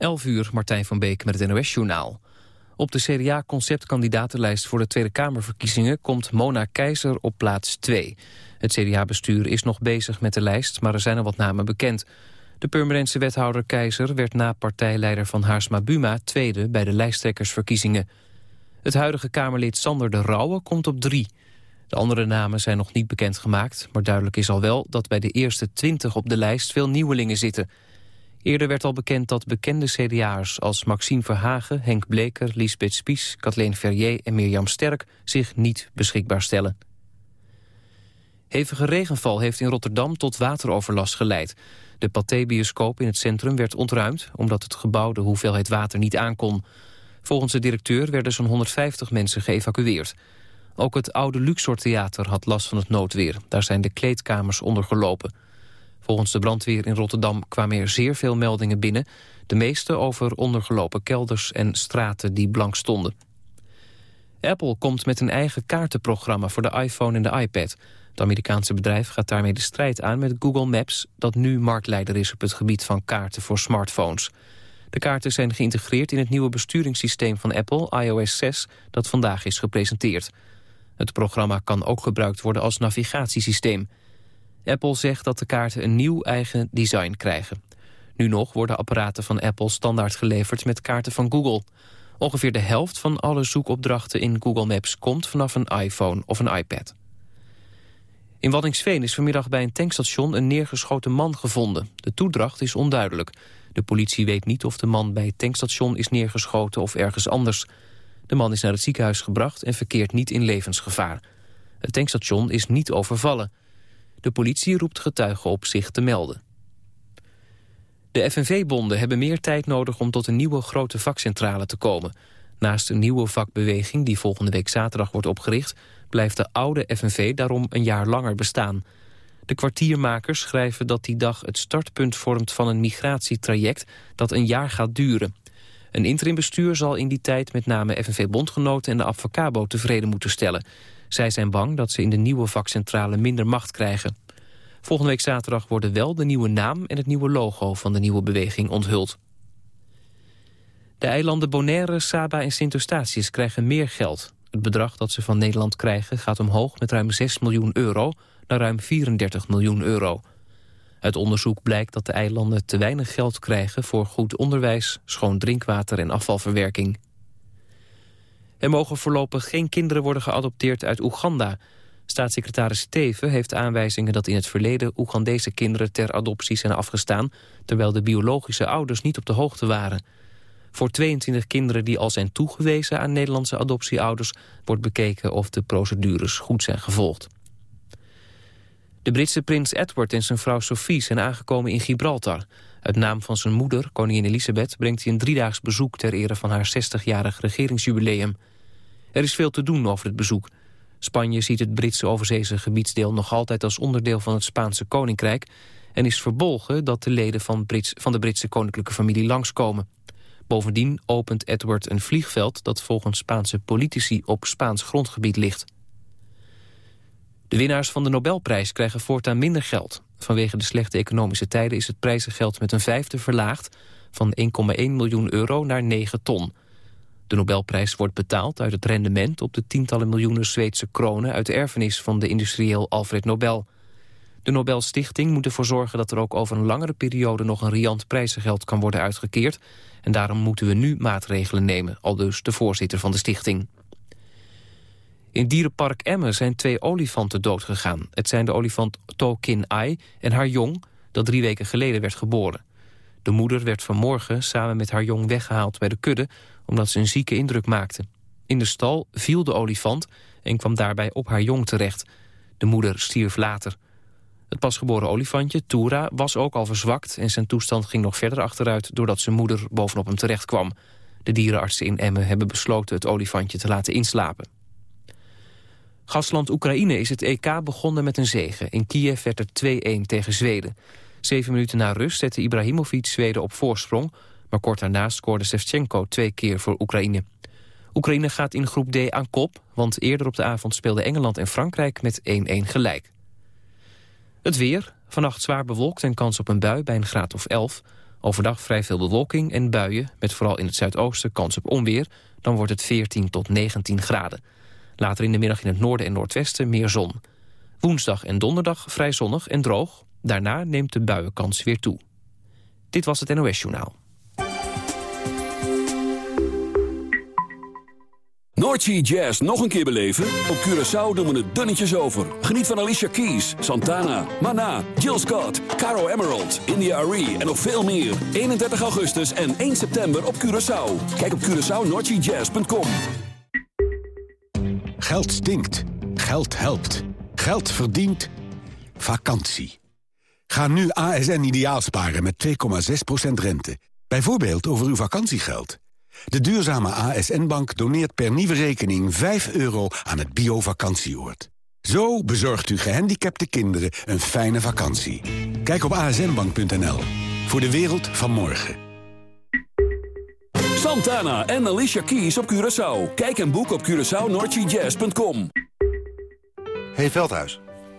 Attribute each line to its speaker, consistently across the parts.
Speaker 1: 11 uur, Martijn van Beek met het NOS-journaal. Op de CDA-conceptkandidatenlijst voor de Tweede Kamerverkiezingen... komt Mona Keizer op plaats 2. Het CDA-bestuur is nog bezig met de lijst, maar er zijn al wat namen bekend. De Purmerendse wethouder Keizer werd na partijleider van Haarsma Buma... tweede bij de lijsttrekkersverkiezingen. Het huidige Kamerlid Sander de Rauwe komt op 3. De andere namen zijn nog niet bekendgemaakt... maar duidelijk is al wel dat bij de eerste 20 op de lijst veel nieuwelingen zitten... Eerder werd al bekend dat bekende CDA'ers als Maxime Verhagen, Henk Bleker, Lisbeth Spies, Kathleen Verrier en Mirjam Sterk zich niet beschikbaar stellen. Hevige regenval heeft in Rotterdam tot wateroverlast geleid. De Pathé-bioscoop in het centrum werd ontruimd... omdat het gebouw de hoeveelheid water niet aankon. Volgens de directeur werden zo'n 150 mensen geëvacueerd. Ook het oude Luxor Theater had last van het noodweer. Daar zijn de kleedkamers ondergelopen. Volgens de brandweer in Rotterdam kwamen er zeer veel meldingen binnen. De meeste over ondergelopen kelders en straten die blank stonden. Apple komt met een eigen kaartenprogramma voor de iPhone en de iPad. Het Amerikaanse bedrijf gaat daarmee de strijd aan met Google Maps... dat nu marktleider is op het gebied van kaarten voor smartphones. De kaarten zijn geïntegreerd in het nieuwe besturingssysteem van Apple, iOS 6... dat vandaag is gepresenteerd. Het programma kan ook gebruikt worden als navigatiesysteem... Apple zegt dat de kaarten een nieuw eigen design krijgen. Nu nog worden apparaten van Apple standaard geleverd met kaarten van Google. Ongeveer de helft van alle zoekopdrachten in Google Maps komt vanaf een iPhone of een iPad. In Waddingsveen is vanmiddag bij een tankstation een neergeschoten man gevonden. De toedracht is onduidelijk. De politie weet niet of de man bij het tankstation is neergeschoten of ergens anders. De man is naar het ziekenhuis gebracht en verkeert niet in levensgevaar. Het tankstation is niet overvallen. De politie roept getuigen op zich te melden. De FNV-bonden hebben meer tijd nodig om tot een nieuwe grote vakcentrale te komen. Naast een nieuwe vakbeweging die volgende week zaterdag wordt opgericht... blijft de oude FNV daarom een jaar langer bestaan. De kwartiermakers schrijven dat die dag het startpunt vormt van een migratietraject dat een jaar gaat duren. Een interimbestuur zal in die tijd met name FNV-bondgenoten en de Avocabo tevreden moeten stellen. Zij zijn bang dat ze in de nieuwe vakcentrale minder macht krijgen. Volgende week zaterdag worden wel de nieuwe naam en het nieuwe logo van de nieuwe beweging onthuld. De eilanden Bonaire, Saba en Sint-Eustatius krijgen meer geld. Het bedrag dat ze van Nederland krijgen gaat omhoog met ruim 6 miljoen euro naar ruim 34 miljoen euro. Uit onderzoek blijkt dat de eilanden te weinig geld krijgen voor goed onderwijs, schoon drinkwater en afvalverwerking. Er mogen voorlopig geen kinderen worden geadopteerd uit Oeganda. Staatssecretaris Steven heeft aanwijzingen dat in het verleden Oegandese kinderen ter adoptie zijn afgestaan, terwijl de biologische ouders niet op de hoogte waren. Voor 22 kinderen die al zijn toegewezen aan Nederlandse adoptieouders wordt bekeken of de procedures goed zijn gevolgd. De Britse prins Edward en zijn vrouw Sophie zijn aangekomen in Gibraltar. Uit naam van zijn moeder, koningin Elisabeth, brengt hij een driedaags bezoek ter ere van haar 60-jarig regeringsjubileum. Er is veel te doen over het bezoek. Spanje ziet het Britse overzeese gebiedsdeel nog altijd als onderdeel van het Spaanse koninkrijk... en is verbolgen dat de leden van, Brits, van de Britse koninklijke familie langskomen. Bovendien opent Edward een vliegveld dat volgens Spaanse politici op Spaans grondgebied ligt. De winnaars van de Nobelprijs krijgen voortaan minder geld. Vanwege de slechte economische tijden is het prijzengeld met een vijfde verlaagd... van 1,1 miljoen euro naar 9 ton. De Nobelprijs wordt betaald uit het rendement op de tientallen miljoenen Zweedse kronen... uit de erfenis van de industrieel Alfred Nobel. De Nobelstichting moet ervoor zorgen dat er ook over een langere periode... nog een riant prijzengeld kan worden uitgekeerd. En daarom moeten we nu maatregelen nemen, al dus de voorzitter van de stichting. In dierenpark Emmen zijn twee olifanten doodgegaan. Het zijn de olifant To Kin Ai en haar jong, dat drie weken geleden werd geboren. De moeder werd vanmorgen samen met haar jong weggehaald bij de kudde... omdat ze een zieke indruk maakte. In de stal viel de olifant en kwam daarbij op haar jong terecht. De moeder stierf later. Het pasgeboren olifantje, Toera, was ook al verzwakt... en zijn toestand ging nog verder achteruit... doordat zijn moeder bovenop hem terecht kwam. De dierenartsen in Emmen hebben besloten het olifantje te laten inslapen. Gastland Oekraïne is het EK begonnen met een zege. In Kiev werd er 2-1 tegen Zweden. Zeven minuten na rust zette Ibrahimovic Zweden op voorsprong... maar kort daarna scoorde Shevchenko twee keer voor Oekraïne. Oekraïne gaat in groep D aan kop... want eerder op de avond speelden Engeland en Frankrijk met 1-1 gelijk. Het weer, vannacht zwaar bewolkt en kans op een bui bij een graad of 11. Overdag vrij veel bewolking en buien, met vooral in het zuidoosten kans op onweer. Dan wordt het 14 tot 19 graden. Later in de middag in het noorden en noordwesten meer zon. Woensdag en donderdag vrij zonnig en droog. Daarna neemt de buienkans weer toe. Dit was het NOS Journaal.
Speaker 2: Noordsea Jazz nog een keer beleven? Op Curaçao doen we het dunnetjes over. Geniet van Alicia Keys, Santana, Mana, Jill Scott, Caro Emerald, India Arie en nog veel meer. 31 augustus en 1 september op Curaçao. Kijk op CuraçaoNoordseaJazz.com
Speaker 3: Geld stinkt. Geld helpt. Geld verdient. Vakantie. Ga nu ASN ideaal sparen met 2,6% rente. Bijvoorbeeld over uw vakantiegeld. De duurzame ASN-bank doneert per nieuwe rekening 5 euro aan het bio-vakantieoord. Zo bezorgt u gehandicapte kinderen een fijne vakantie. Kijk op asnbank.nl. Voor de wereld van morgen.
Speaker 2: Santana en Alicia Keys op Curaçao. Kijk en boek op CuraçaoNoordseaJazz.com.
Speaker 4: Hey Veldhuis.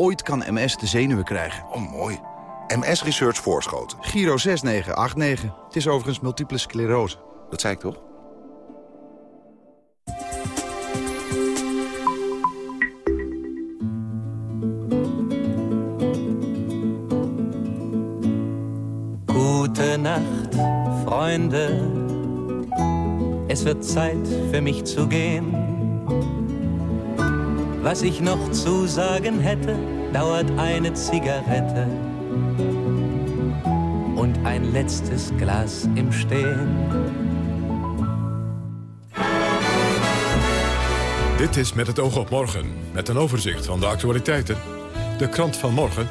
Speaker 4: Ooit kan MS de zenuwen krijgen.
Speaker 5: Oh, mooi. MS Research Voorschoten.
Speaker 4: Giro 6989. Het is overigens multiple sclerose.
Speaker 5: Dat zei ik toch?
Speaker 6: Gute Nacht, Freunde. Es wird Zeit für mich zu gehen. Was ich noch zu sagen hätte, dauert eine Zigarette und ein letztes Glas im Stehen.
Speaker 7: Dit is Met het oog op morgen, met een overzicht van de actualiteiten. De krant van morgen,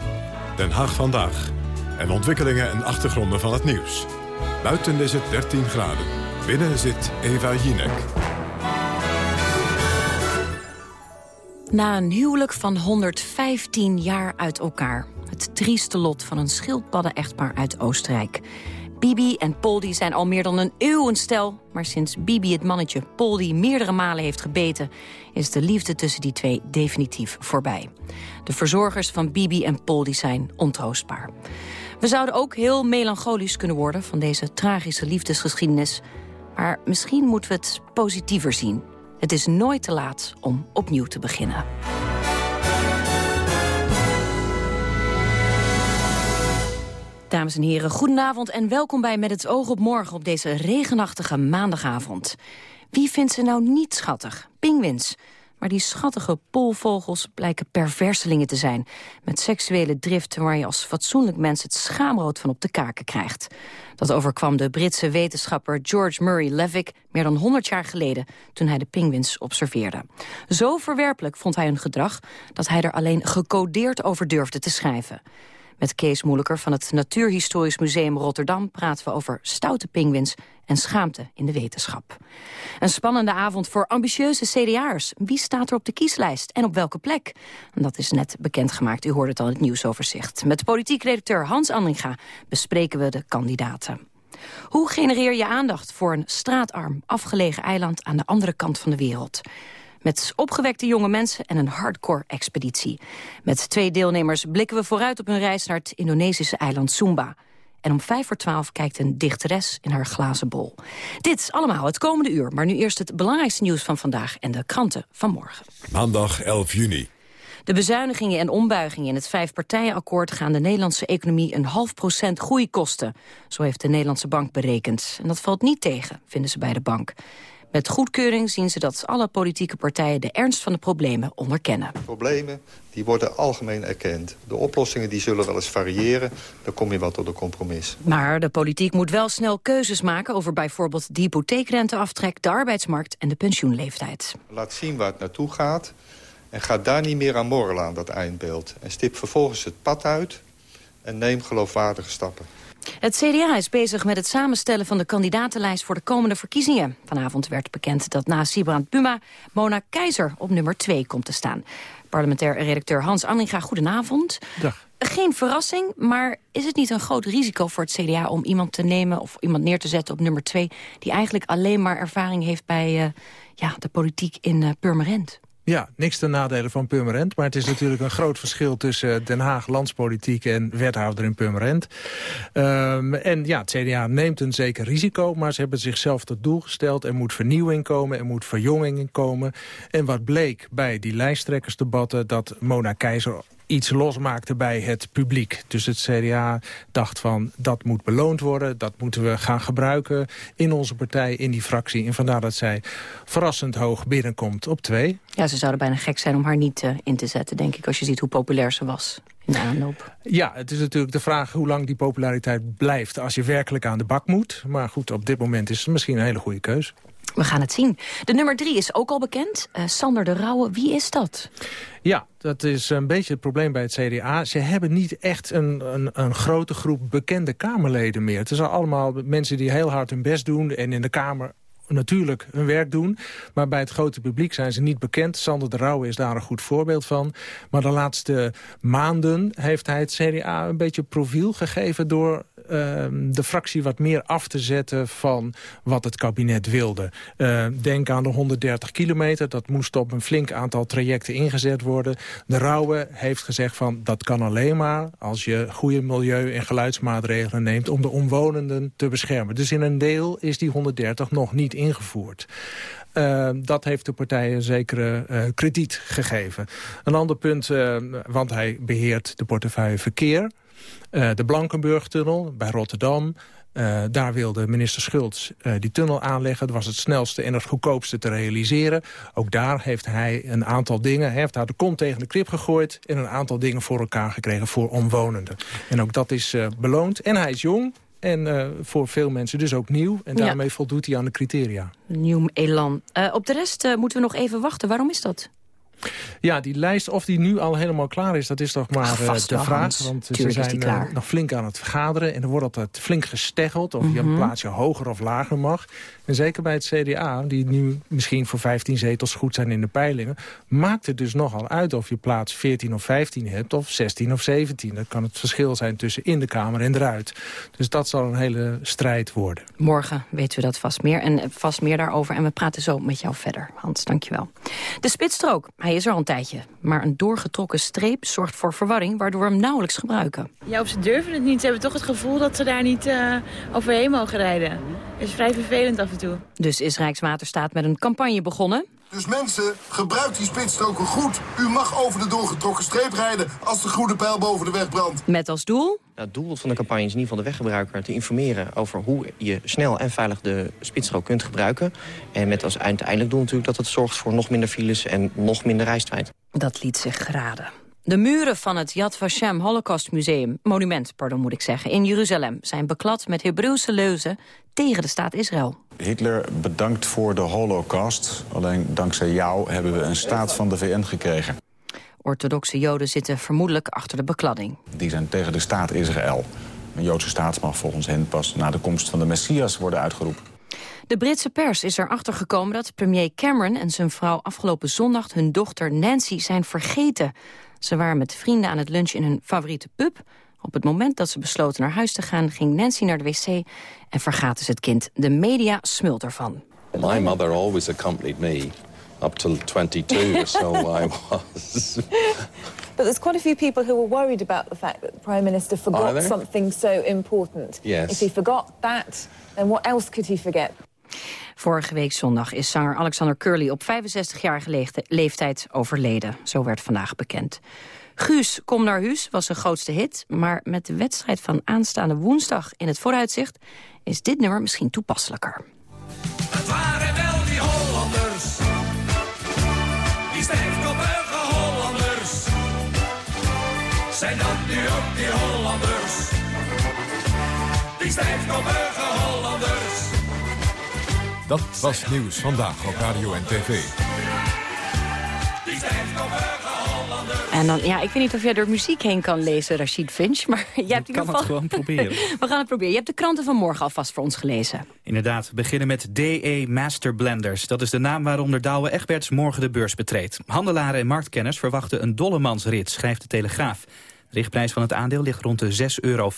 Speaker 7: Den Haag vandaag. En ontwikkelingen en achtergronden van het nieuws. Buiten is het 13 graden. Binnen zit Eva Jinek.
Speaker 8: Na een huwelijk van 115 jaar uit elkaar. Het trieste lot van een schildpadden-echtpaar uit Oostenrijk. Bibi en Poldi zijn al meer dan een eeuw een stel... maar sinds Bibi het mannetje Poldi meerdere malen heeft gebeten... is de liefde tussen die twee definitief voorbij. De verzorgers van Bibi en Poldi zijn ontroostbaar. We zouden ook heel melancholisch kunnen worden... van deze tragische liefdesgeschiedenis... maar misschien moeten we het positiever zien... Het is nooit te laat om opnieuw te beginnen. Dames en heren, goedenavond en welkom bij Met het oog op morgen... op deze regenachtige maandagavond. Wie vindt ze nou niet schattig? Pingwins. Maar die schattige poolvogels blijken perverselingen te zijn... met seksuele driften waar je als fatsoenlijk mens het schaamrood van op de kaken krijgt. Dat overkwam de Britse wetenschapper George Murray Levick... meer dan 100 jaar geleden, toen hij de pinguïns observeerde. Zo verwerpelijk vond hij hun gedrag... dat hij er alleen gecodeerd over durfde te schrijven. Met Kees Moeilijker van het Natuurhistorisch Museum Rotterdam... praten we over stoute pinguïns en schaamte in de wetenschap. Een spannende avond voor ambitieuze CDA'ers. Wie staat er op de kieslijst en op welke plek? Dat is net bekendgemaakt, u hoorde het al in het nieuwsoverzicht. Met politiek redacteur Hans Andringa bespreken we de kandidaten. Hoe genereer je aandacht voor een straatarm, afgelegen eiland... aan de andere kant van de wereld? Met opgewekte jonge mensen en een hardcore-expeditie. Met twee deelnemers blikken we vooruit op hun reis naar het Indonesische eiland Sumba. En om vijf voor twaalf kijkt een dichteres in haar glazen bol. Dit allemaal het komende uur, maar nu eerst het belangrijkste nieuws van vandaag... en de kranten van morgen.
Speaker 7: Maandag 11 juni.
Speaker 8: De bezuinigingen en ombuigingen in het vijfpartijenakkoord... gaan de Nederlandse economie een half procent groei kosten. Zo heeft de Nederlandse bank berekend. En dat valt niet tegen, vinden ze bij de bank. Met goedkeuring zien ze dat alle politieke partijen de ernst van de problemen onderkennen.
Speaker 9: De problemen die worden algemeen erkend. De oplossingen die zullen wel eens variëren. Dan kom je wel tot een compromis.
Speaker 8: Maar de politiek moet wel snel keuzes maken over bijvoorbeeld de hypotheekrenteaftrek, de arbeidsmarkt en de pensioenleeftijd.
Speaker 9: Laat zien waar het naartoe gaat. En ga daar niet meer aan morrelen aan dat eindbeeld. En stip vervolgens het pad uit en neem geloofwaardige stappen.
Speaker 8: Het CDA is bezig met het samenstellen van de kandidatenlijst voor de komende verkiezingen. Vanavond werd bekend dat na Sibrand Puma Mona Keizer op nummer 2 komt te staan. Parlementair redacteur Hans Anninga, goedenavond.
Speaker 10: Dag.
Speaker 8: Geen verrassing, maar is het niet een groot risico voor het CDA... om iemand te nemen of iemand neer te zetten op nummer 2... die eigenlijk alleen maar ervaring heeft bij uh, ja, de politiek in uh, Purmerend?
Speaker 10: Ja, niks ten nadele van Purmerend. Maar het is natuurlijk een groot verschil tussen Den Haag landspolitiek en wethouder in Purmerend. Um, en ja, het CDA neemt een zeker risico, maar ze hebben zichzelf tot doel gesteld. Er moet vernieuwing komen, er moet verjonging komen. En wat bleek bij die lijsttrekkersdebatten, dat Mona Keizer iets losmaakte bij het publiek. Dus het CDA dacht van dat moet beloond worden, dat moeten we gaan gebruiken in onze partij, in die fractie. En vandaar dat zij verrassend hoog binnenkomt op twee.
Speaker 8: Ja, ze zouden bijna gek zijn om haar niet uh, in te zetten, denk ik, als je ziet hoe populair ze was. In de aanloop.
Speaker 10: Ja, het is natuurlijk de vraag hoe lang die populariteit blijft als je werkelijk aan de bak moet. Maar goed, op dit moment is het misschien een hele goede keus.
Speaker 8: We gaan het zien. De nummer drie is ook al bekend. Uh, Sander de Rauwe, wie is dat?
Speaker 10: Ja, dat is een beetje het probleem bij het CDA. Ze hebben niet echt een, een, een grote groep bekende Kamerleden meer. Het zijn allemaal mensen die heel hard hun best doen... en in de Kamer natuurlijk hun werk doen. Maar bij het grote publiek zijn ze niet bekend. Sander de Rauwe is daar een goed voorbeeld van. Maar de laatste maanden heeft hij het CDA een beetje profiel gegeven... door de fractie wat meer af te zetten van wat het kabinet wilde. Uh, denk aan de 130 kilometer. Dat moest op een flink aantal trajecten ingezet worden. De Rauwe heeft gezegd van dat kan alleen maar als je goede milieu- en geluidsmaatregelen neemt om de omwonenden te beschermen. Dus in een deel is die 130 nog niet ingevoerd. Uh, dat heeft de partij een zekere uh, krediet gegeven. Een ander punt, want hij beheert de portefeuille verkeer. Uh, de Blankenburg-tunnel bij Rotterdam. Uh, daar wilde minister Schultz uh, die tunnel aanleggen. Dat was het snelste en het goedkoopste te realiseren. Ook daar heeft hij een aantal dingen... Hij heeft daar de kont tegen de krip gegooid... en een aantal dingen voor elkaar gekregen voor omwonenden. En ook dat is beloond. En hij is jong, en voor veel mensen dus ook nieuw. En daarmee ja. voldoet hij aan de criteria.
Speaker 8: Nieuw elan. op de rest moeten we nog even wachten. Waarom is dat?
Speaker 10: Ja, die lijst, of die nu al helemaal klaar is, dat is toch maar
Speaker 8: Ach,
Speaker 10: de vraag. Want
Speaker 8: Tuurlijk
Speaker 10: ze zijn uh, nog flink aan het vergaderen. En er wordt altijd flink gesteggeld of mm -hmm. je een
Speaker 8: Mhm.
Speaker 10: plaatsje hoger of lager mag. En zeker bij het CDA, die nu misschien voor 15 zetels goed zijn in de peilingen... maakt het dus nogal uit of je plaats 14 of 15 hebt of 16 of 17. Dat kan het verschil zijn tussen in de Kamer en eruit. Dus dat zal een hele strijd worden.
Speaker 8: Morgen weten we dat vast meer en vast meer daarover. En we praten zo met jou verder, Hans. Dankjewel. De spitsstrook, hij is er al een tijdje. Maar een doorgetrokken streep zorgt voor verwarring... waardoor we hem nauwelijks gebruiken.
Speaker 11: Ja, of ze durven het niet. Ze hebben toch het gevoel dat ze daar niet uh, overheen mogen rijden. Het is vrij vervelend af en toe.
Speaker 8: Dus is Rijkswaterstaat met een campagne begonnen...
Speaker 12: Dus mensen, gebruik die spitsstroken goed. U mag over de doorgetrokken streep rijden als de groene pijl boven de weg brandt.
Speaker 8: Met als doel?
Speaker 13: Nou, het doel van de campagne is in ieder geval de weggebruiker te informeren... over hoe je snel en veilig de spitsstrook kunt gebruiken. En met als uiteindelijk doel natuurlijk dat het zorgt voor nog minder files en nog minder reistijd.
Speaker 8: Dat liet zich raden. De muren van het Yad Vashem Holocaust Museum, monument pardon, moet ik zeggen, in Jeruzalem zijn beklad met Hebreeuwse leuzen tegen de staat Israël.
Speaker 14: Hitler bedankt voor de holocaust. Alleen dankzij jou hebben we een staat van de VN gekregen.
Speaker 8: Orthodoxe joden zitten vermoedelijk achter de bekladding.
Speaker 14: Die zijn tegen de staat Israël. Een Joodse staat mag volgens hen pas na de komst van de Messias worden uitgeroepen.
Speaker 8: De Britse pers is erachter gekomen dat premier Cameron en zijn vrouw afgelopen zondag hun dochter Nancy zijn vergeten. Ze waren met vrienden aan het lunchen in hun favoriete pub. Op het moment dat ze besloten naar huis te gaan, ging Nancy naar de wc en vergaten ze het kind. De media smult ervan.
Speaker 15: My mother always accompanied me up till 22, so I was.
Speaker 16: But there's quite a few people who were worried about the fact that the Prime Minister forgot something so important.
Speaker 15: Yes.
Speaker 16: If he forgot that, then what else could he forget?
Speaker 8: Vorige week zondag is zanger Alexander Curly op 65-jarige leeftijd overleden. Zo werd vandaag bekend. Guus, kom naar huis was zijn grootste hit. Maar met de wedstrijd van aanstaande woensdag in het vooruitzicht... is dit nummer misschien toepasselijker.
Speaker 17: Het waren wel die Hollanders. Die stijfkoppige Hollanders. Zijn dat nu ook die Hollanders? Die stijfkoppige Hollanders.
Speaker 7: Dat was nieuws vandaag op Radio en TV.
Speaker 8: En dan, ja, ik weet niet of jij door muziek heen kan lezen, Rashid Finch. Maar jij hebt in
Speaker 18: kan
Speaker 8: ieder
Speaker 18: het
Speaker 8: geval...
Speaker 18: gewoon proberen.
Speaker 8: We gaan het proberen. Je hebt de kranten van morgen alvast voor ons gelezen.
Speaker 18: Inderdaad, we beginnen met DE Master Blenders. Dat is de naam waaronder Douwe Egberts morgen de beurs betreedt. Handelaren en marktkenners verwachten een dollemansrit, schrijft de Telegraaf. De richtprijs van het aandeel ligt rond de 6,50 euro.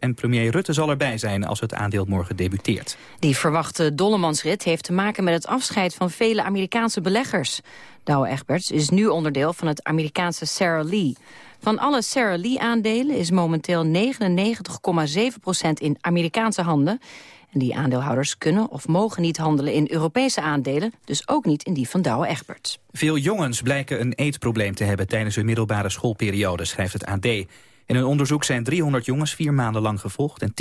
Speaker 18: En premier Rutte zal erbij zijn als het aandeel morgen debuteert.
Speaker 8: Die verwachte Dollemansrit heeft te maken met het afscheid van vele Amerikaanse beleggers. Douwe Egberts is nu onderdeel van het Amerikaanse Sarah Lee. Van alle Sarah Lee-aandelen is momenteel 99,7% in Amerikaanse handen. Die aandeelhouders kunnen of mogen niet handelen in Europese aandelen... dus ook niet in die van Douwe Egberts.
Speaker 18: Veel jongens blijken een eetprobleem te hebben tijdens hun middelbare schoolperiode, schrijft het AD. In een onderzoek zijn 300 jongens vier maanden lang gevolgd... en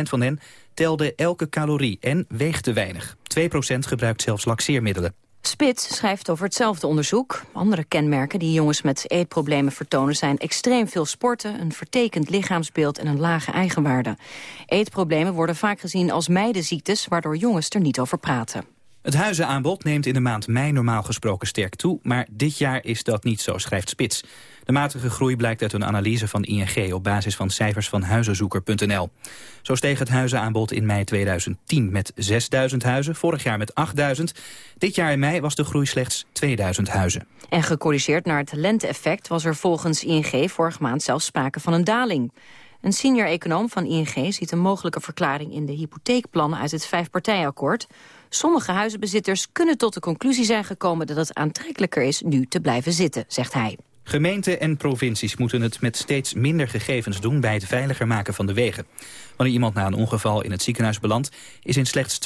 Speaker 18: 10% van hen telde elke calorie en weegt te weinig. 2% gebruikt zelfs laxeermiddelen.
Speaker 8: Spits schrijft over hetzelfde onderzoek. Andere kenmerken die jongens met eetproblemen vertonen... zijn extreem veel sporten, een vertekend lichaamsbeeld en een lage eigenwaarde. Eetproblemen worden vaak gezien als meidenziektes... waardoor jongens er niet over praten.
Speaker 18: Het huizenaanbod neemt in de maand mei normaal gesproken sterk toe... maar dit jaar is dat niet zo, schrijft Spits. De matige groei blijkt uit een analyse van ING... op basis van cijfers van huizenzoeker.nl. Zo steeg het huizenaanbod in mei 2010 met 6.000 huizen, vorig jaar met 8.000. Dit jaar in mei was de groei slechts 2.000 huizen.
Speaker 8: En gecorrigeerd naar het lente-effect was er volgens ING vorige maand zelfs sprake van een daling. Een senior econoom van ING ziet een mogelijke verklaring in de hypotheekplannen uit het vijfpartijakkoord. Sommige huizenbezitters kunnen tot de conclusie zijn gekomen dat het aantrekkelijker is nu te blijven zitten, zegt hij.
Speaker 18: Gemeenten en provincies moeten het met steeds minder gegevens doen bij het veiliger maken van de wegen. Wanneer iemand na een ongeval in het ziekenhuis belandt, is in slechts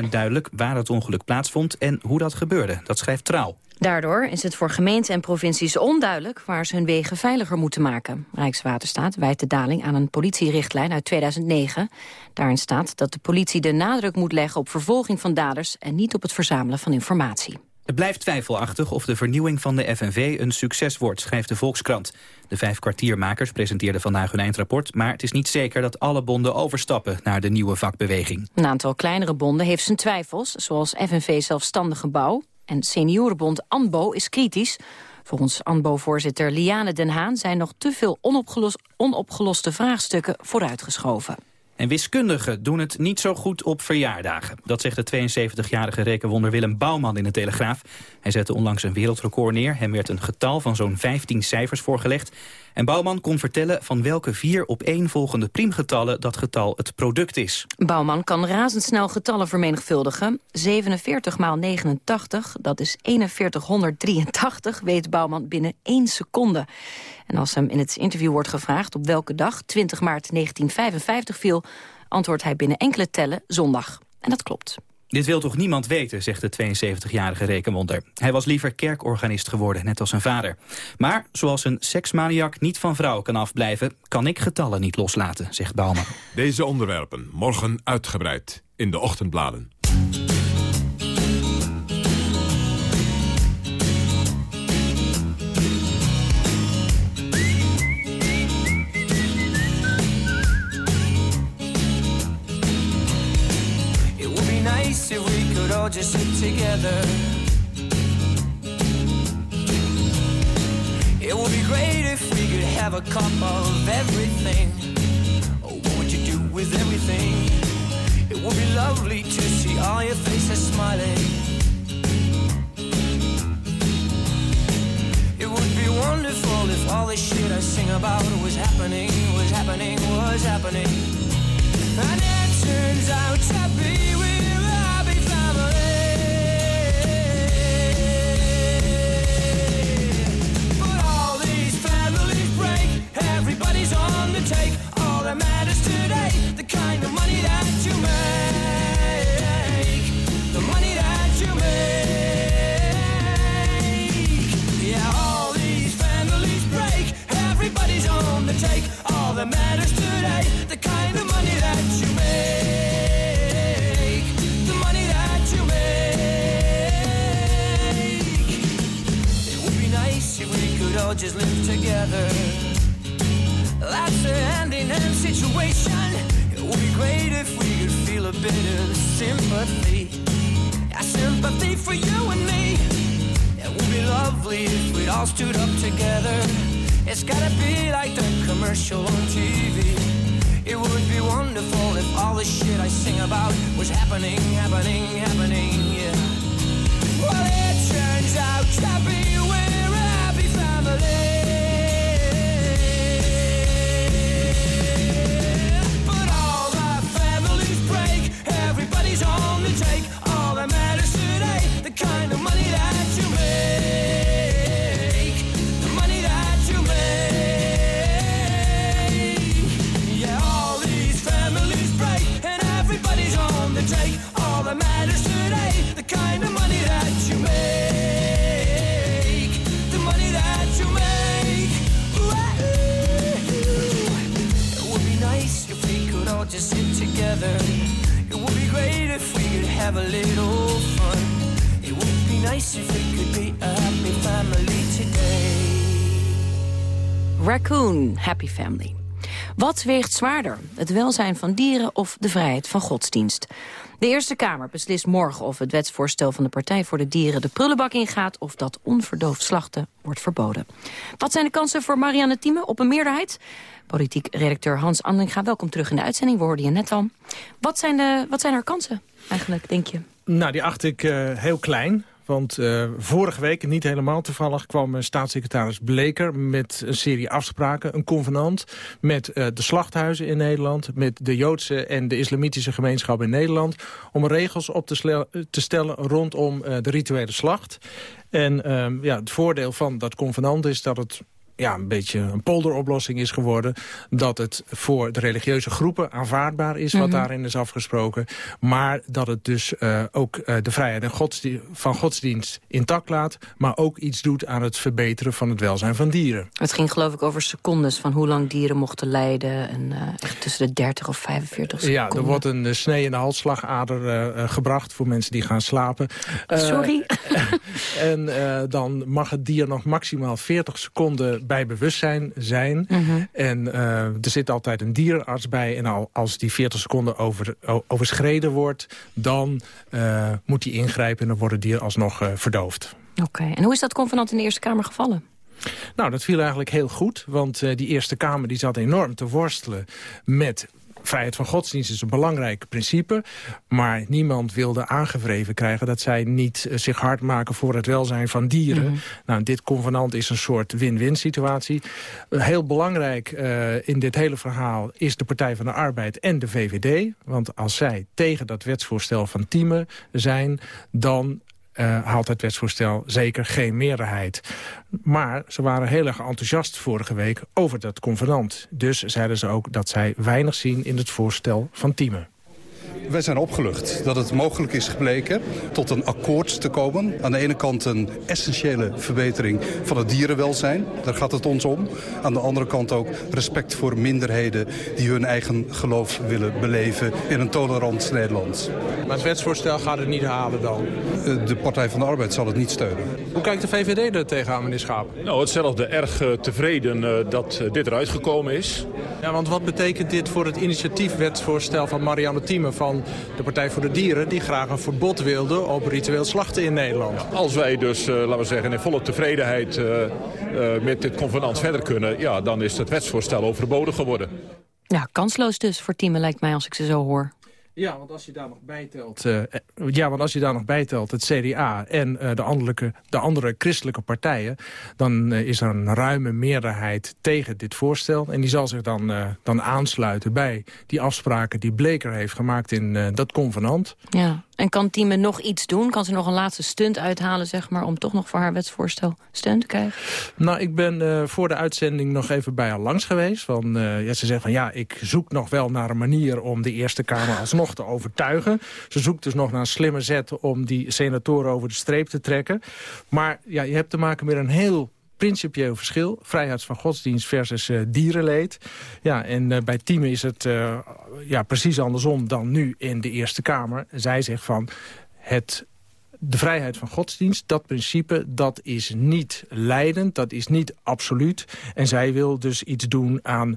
Speaker 18: 12% duidelijk waar het ongeluk plaatsvond en hoe dat gebeurde. Dat schrijft Trouw.
Speaker 8: Daardoor is het voor gemeenten en provincies onduidelijk waar ze hun wegen veiliger moeten maken. Rijkswaterstaat wijt de daling aan een politierichtlijn uit 2009. Daarin staat dat de politie de nadruk moet leggen op vervolging van daders en niet op het verzamelen van informatie.
Speaker 18: Het blijft twijfelachtig of de vernieuwing van de FNV een succes wordt, schrijft de Volkskrant. De vijf kwartiermakers presenteerden vandaag hun eindrapport... maar het is niet zeker dat alle bonden overstappen naar de nieuwe vakbeweging.
Speaker 8: Een aantal kleinere bonden heeft zijn twijfels, zoals FNV Zelfstandige Bouw... en seniorenbond ANBO is kritisch. Volgens ANBO-voorzitter Liane den Haan zijn nog te veel onopgelos onopgeloste vraagstukken vooruitgeschoven.
Speaker 18: En wiskundigen doen het niet zo goed op verjaardagen. Dat zegt de 72-jarige rekenwonder Willem Bouwman in de Telegraaf. Hij zette onlangs een wereldrecord neer. Hem werd een getal van zo'n 15 cijfers voorgelegd. En Bouwman kon vertellen van welke vier op één volgende priemgetallen dat getal het product is.
Speaker 8: Bouwman kan razendsnel getallen vermenigvuldigen. 47 maal 89, dat is 4183, weet Bouwman binnen één seconde. En als hem in het interview wordt gevraagd op welke dag 20 maart 1955 viel... antwoordt hij binnen enkele tellen zondag. En dat klopt.
Speaker 18: Dit wil toch niemand weten, zegt de 72-jarige rekenwonder. Hij was liever kerkorganist geworden, net als zijn vader. Maar zoals een seksmaniak niet van vrouwen kan afblijven... kan ik getallen niet loslaten, zegt Bouwman.
Speaker 7: Deze onderwerpen morgen uitgebreid in de ochtendbladen.
Speaker 17: Nice if we could all just sit together. It would be great if we could have a cup of everything. Oh, what would you do with everything? It would be lovely to see all your faces smiling. It would be wonderful if all the shit I sing about was happening, was happening, was happening. And it turns out to be that matters today, the kind of money that you make, the money that you make. Yeah, all these families break, everybody's on the take. All that matters today, the kind of money that you make, the money that you make. It would be nice if we could all just live together. That's a hand-in-hand situation. It would be great if we could feel a bit of sympathy. A sympathy for you and me. It would be lovely if we'd all stood up together. It's gotta be like the commercial on TV. It would be wonderful if all the shit I sing about was happening, happening, happening, yeah. Well, it turns out to be we're a happy family. Together. It would be great if we could have a little fun. It would be nice if we could be a happy family today.
Speaker 8: Raccoon, Happy Family. Wat weegt zwaarder, het welzijn van dieren of de vrijheid van godsdienst? De Eerste Kamer beslist morgen of het wetsvoorstel van de Partij voor de Dieren de prullenbak ingaat of dat onverdoofd slachten wordt verboden. Wat zijn de kansen voor Marianne Thieme op een meerderheid? Politiek redacteur Hans Andringa, welkom terug in de uitzending. We hoorden je net al. Wat zijn, de, wat zijn haar kansen eigenlijk, denk je?
Speaker 10: Nou, die acht ik eh, heel klein. Want uh, vorige week, niet helemaal toevallig, kwam uh, staatssecretaris Bleker met een serie afspraken, een convenant met uh, de slachthuizen in Nederland, met de Joodse en de islamitische gemeenschap in Nederland, om regels op te, te stellen rondom de rituele slacht. En ehm, ja, het voordeel van dat convenant is dat het ja, een beetje een polderoplossing is geworden. Dat het voor de religieuze groepen aanvaardbaar is wat
Speaker 8: Mhm.
Speaker 10: daarin is afgesproken. Maar dat het dus uh, ook uh, de vrijheid en godsdi van godsdienst intact laat. Maar ook iets doet aan het verbeteren van het welzijn van dieren.
Speaker 8: Het ging geloof ik over secondes van hoe lang dieren mochten lijden. En uh, echt tussen de 30 of 45 seconden.
Speaker 10: Ja, er wordt een snee in de halsslagader gebracht voor mensen die gaan slapen.
Speaker 8: Sorry.
Speaker 10: en dan mag het dier nog maximaal 40 seconden bij bewustzijn zijn.
Speaker 8: Mhm.
Speaker 10: Mm -hmm. En uh, er zit altijd een dierenarts bij. En al, als die 40 seconden over, overschreden wordt... dan uh, moet hij ingrijpen en dan wordt het dier alsnog uh, verdoofd.
Speaker 8: Oké, okay. en hoe is dat convenant in de Eerste Kamer gevallen?
Speaker 10: Nou, dat viel eigenlijk heel goed. Want uh, die Eerste Kamer die zat enorm te worstelen met vrijheid van godsdienst is een belangrijk principe. Maar niemand wilde aangevreven krijgen dat zij niet uh, zich hard maken voor het welzijn van dieren. Mm -hmm. Nou, dit convenant is een soort win-win situatie. Uh, heel belangrijk uh, in dit hele verhaal is de Partij van de Arbeid en de VVD. Want als zij tegen dat wetsvoorstel van Thieme zijn, dan uh, haalt het wetsvoorstel zeker geen meerderheid. Maar ze waren heel erg enthousiast vorige week over dat convenant. Dus zeiden ze ook dat zij weinig zien in het voorstel van Thieme.
Speaker 19: Wij zijn opgelucht dat het mogelijk is gebleken tot een akkoord te komen. Aan de ene kant een essentiële verbetering van het dierenwelzijn. Daar gaat het ons om. Aan de andere kant ook respect voor minderheden die hun eigen geloof willen beleven in een tolerant Nederland.
Speaker 10: Maar het wetsvoorstel gaat het niet halen dan?
Speaker 19: De Partij van de Arbeid zal het niet steunen.
Speaker 10: Hoe kijkt de VVD er tegenaan, meneer Schaap?
Speaker 20: Nou, hetzelfde erg uh, tevreden uh, dat dit eruit gekomen is.
Speaker 10: Ja, want wat betekent dit voor het initiatiefwetsvoorstel van Marianne Thieme van de Partij voor de Dieren... die graag een verbod wilde op ritueel slachten in Nederland?
Speaker 20: Als wij dus, uh, laten we zeggen, in volle tevredenheid uh, uh, met dit convenant verder kunnen... ja, dan is het wetsvoorstel overbodig geworden.
Speaker 8: Ja, kansloos dus voor Thieme lijkt mij als ik ze zo hoor.
Speaker 10: Ja, want als je daar nog bijtelt, uh, ja, want als je daar nog bijtelt het CDA en uh, de, andere, de andere christelijke partijen... dan uh, is er een ruime meerderheid tegen dit voorstel. En die zal zich dan, dan aansluiten bij die afspraken die Bleker heeft gemaakt in dat convenant.
Speaker 8: Ja, en kan Tieme nog iets doen? Kan ze nog een laatste stunt uithalen, zeg maar... om toch nog voor haar wetsvoorstel steun te krijgen?
Speaker 10: Nou, ik ben voor de uitzending nog even bij haar langs geweest. Van, ja, ze zegt van ja, ik zoek nog wel naar een manier om de Eerste Kamer alsnog te overtuigen. Ze zoekt dus nog naar een slimme zet om die senatoren over de streep te trekken. Maar ja, je hebt te maken met een heel principieel verschil. Vrijheid van godsdienst versus uh, dierenleed. Ja, en uh, bij Thieme is het uh, ja, precies andersom dan nu in de Eerste Kamer. Zij zegt van het de vrijheid van godsdienst, dat principe, dat is niet leidend, dat is niet absoluut. En zij wil dus iets doen aan uh,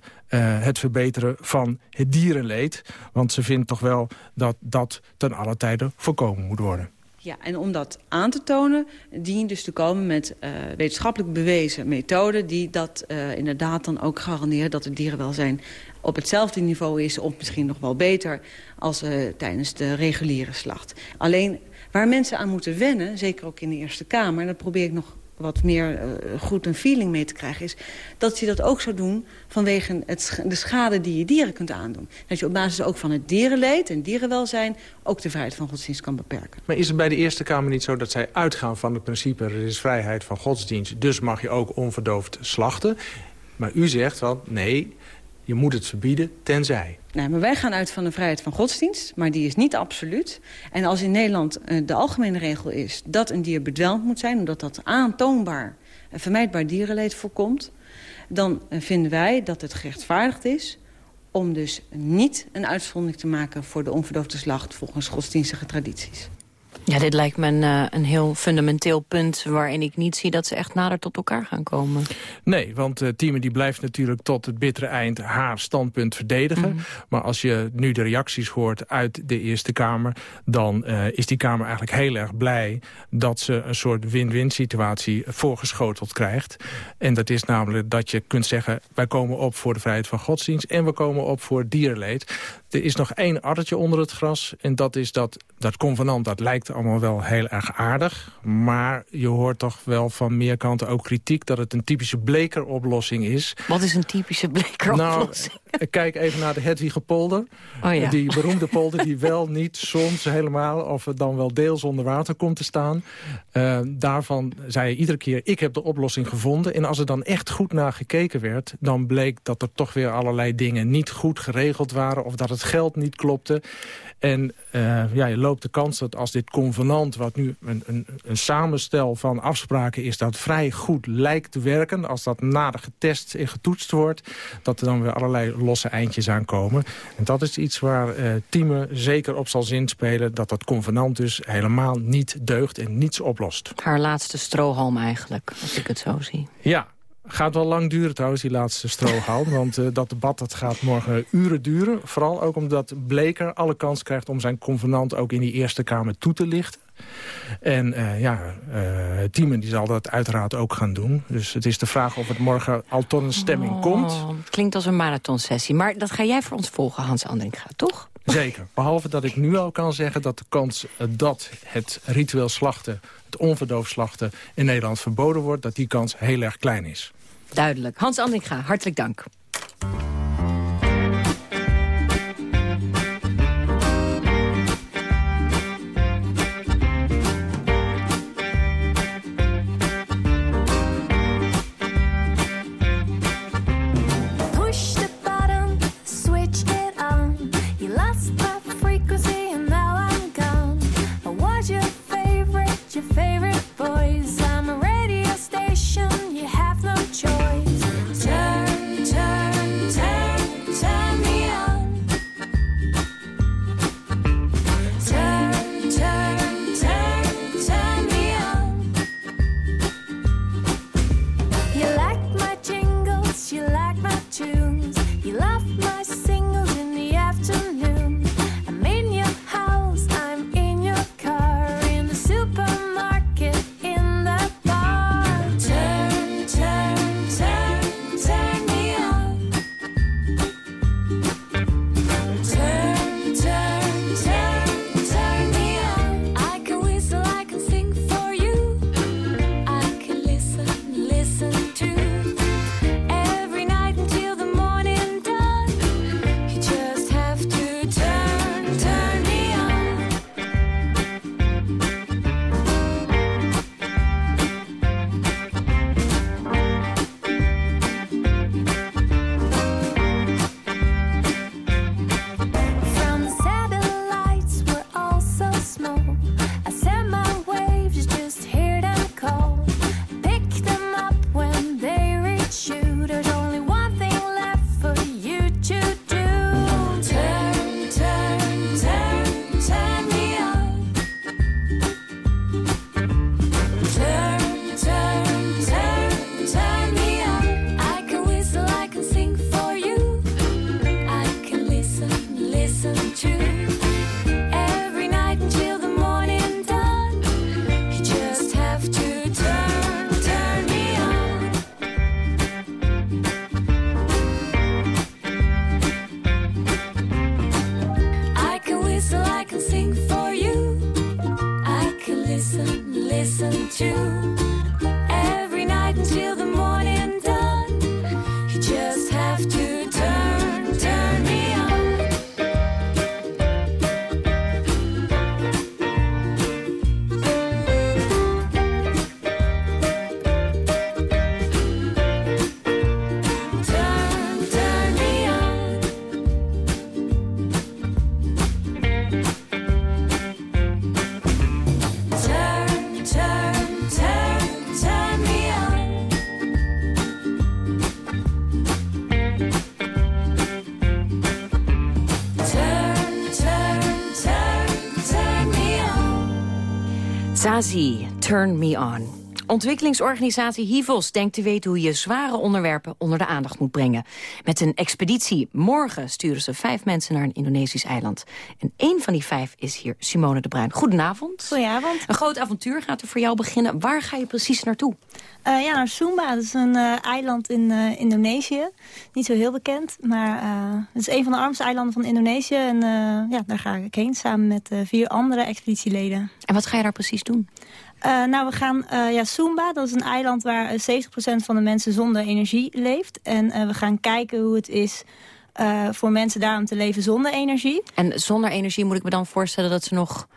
Speaker 10: het verbeteren van het dierenleed. Want ze vindt toch wel dat dat ten alle tijde voorkomen moet worden.
Speaker 21: Ja, en om dat aan te tonen, dient dus te komen met uh, wetenschappelijk bewezen methoden... die dat uh, inderdaad dan ook garanderen dat het dierenwelzijn op hetzelfde niveau is... of misschien nog wel beter als tijdens de reguliere slacht. Alleen waar mensen aan moeten wennen, zeker ook in de Eerste Kamer... en dat probeer ik nog wat meer uh, goed een feeling mee te krijgen is... dat je dat ook zou doen vanwege het, de schade die je dieren kunt aandoen. Dat je op basis ook van het dierenleed en dierenwelzijn... ook de vrijheid van godsdienst kan beperken.
Speaker 10: Maar is het bij de Eerste Kamer niet zo dat zij uitgaan van het principe... er is vrijheid van godsdienst, dus mag je ook onverdoofd slachten? Maar u zegt wel, nee, je moet het verbieden, tenzij...
Speaker 21: Nee, maar wij gaan uit van de vrijheid van godsdienst, maar die is niet absoluut. En als in Nederland uh, de algemene regel is dat een dier bedwelmd moet zijn... omdat dat aantoonbaar en vermijdbaar dierenleed voorkomt... dan uh, vinden wij dat het gerechtvaardigd is om dus niet een uitzondering te maken... voor de onverdoofde slacht volgens godsdienstige tradities.
Speaker 8: Ja, dit lijkt me een, uh, een heel fundamenteel punt... waarin ik niet zie dat ze echt nader tot elkaar gaan komen.
Speaker 10: Nee, want uh, Thieme die blijft natuurlijk tot het bittere eind haar standpunt verdedigen. Mm. Maar als je nu de reacties hoort uit de Eerste Kamer... dan uh, is die Kamer eigenlijk heel erg blij... dat ze een soort win-win situatie voorgeschoteld krijgt. En dat is namelijk dat je kunt zeggen... wij komen op voor de vrijheid van godsdienst... en we komen op voor dierenleed. Er is nog één addertje onder het gras. En dat is dat, dat convenant, dat lijkt allemaal wel heel erg aardig. Maar je hoort toch wel van meer kanten ook kritiek... dat het een typische blekeroplossing is.
Speaker 8: Wat is een typische blekeroplossing?
Speaker 10: Nou, kijk even naar de Hedwige polder.
Speaker 8: Oh ja.
Speaker 10: Die beroemde polder die wel niet soms helemaal... of het dan wel deels onder water komt te staan. Uh, daarvan zei je iedere keer, ik heb de oplossing gevonden. En als er dan echt goed naar gekeken werd... dan bleek dat er toch weer allerlei dingen niet goed geregeld waren... of dat het geld niet klopte. En uh, ja, je loopt de kans dat als dit convenant... wat nu een, een, een, samenstel van afspraken is... dat vrij goed lijkt te werken... als dat nader getest en getoetst wordt... dat er dan weer allerlei losse eindjes aankomen. En dat is iets waar uh, Tieme zeker op zal zinspelen... dat dat convenant dus helemaal niet deugt en niets oplost.
Speaker 8: Haar laatste strohalm eigenlijk, als ik het zo zie.
Speaker 10: Ja, Gaat wel lang duren trouwens, die laatste strohalm. want uh, dat debat dat gaat morgen uren duren. Vooral ook omdat Bleker alle kans krijgt om zijn convenant... ook in die Eerste Kamer toe te lichten. En uh, ja, uh, Tiemen die zal dat uiteraard ook gaan doen. Dus het is de vraag of het morgen al tot een stemming
Speaker 8: oh,
Speaker 10: komt.
Speaker 8: Het klinkt als een marathonsessie. Maar dat ga jij voor ons volgen, Hans Andringa, toch?
Speaker 10: Zeker. Behalve dat ik nu al kan zeggen dat de kans dat het ritueel slachten... het onverdoofd slachten in Nederland verboden wordt... dat die kans heel erg klein is.
Speaker 8: Duidelijk. Hans Andringa, hartelijk dank.
Speaker 17: Listen to. Turn Me On.
Speaker 8: Ontwikkelingsorganisatie HIVOS denkt te weten hoe je zware onderwerpen onder de aandacht moet brengen. Met een expeditie morgen sturen ze vijf mensen naar een Indonesisch eiland. En één van die vijf is hier Simone de Bruin. Goedenavond.
Speaker 22: Goedenavond.
Speaker 8: Een groot avontuur gaat er voor jou beginnen. Waar ga je precies naartoe?
Speaker 22: Eh, ja, naar Sumba. Dat is een eh, eiland in eh, Indonesië. Niet zo heel bekend, maar het is een van de armste eilanden van Indonesië. En ja, daar ga ik heen samen met vier andere expeditieleden.
Speaker 8: En wat ga je daar precies doen?
Speaker 22: Eh, nou, we gaan eh, ja, Sumba, dat is een eiland waar eh, 70% van de mensen zonder energie leeft. En eh, we gaan kijken hoe het is eh, voor mensen daar om te leven zonder energie.
Speaker 8: En zonder energie moet ik me dan voorstellen dat ze nog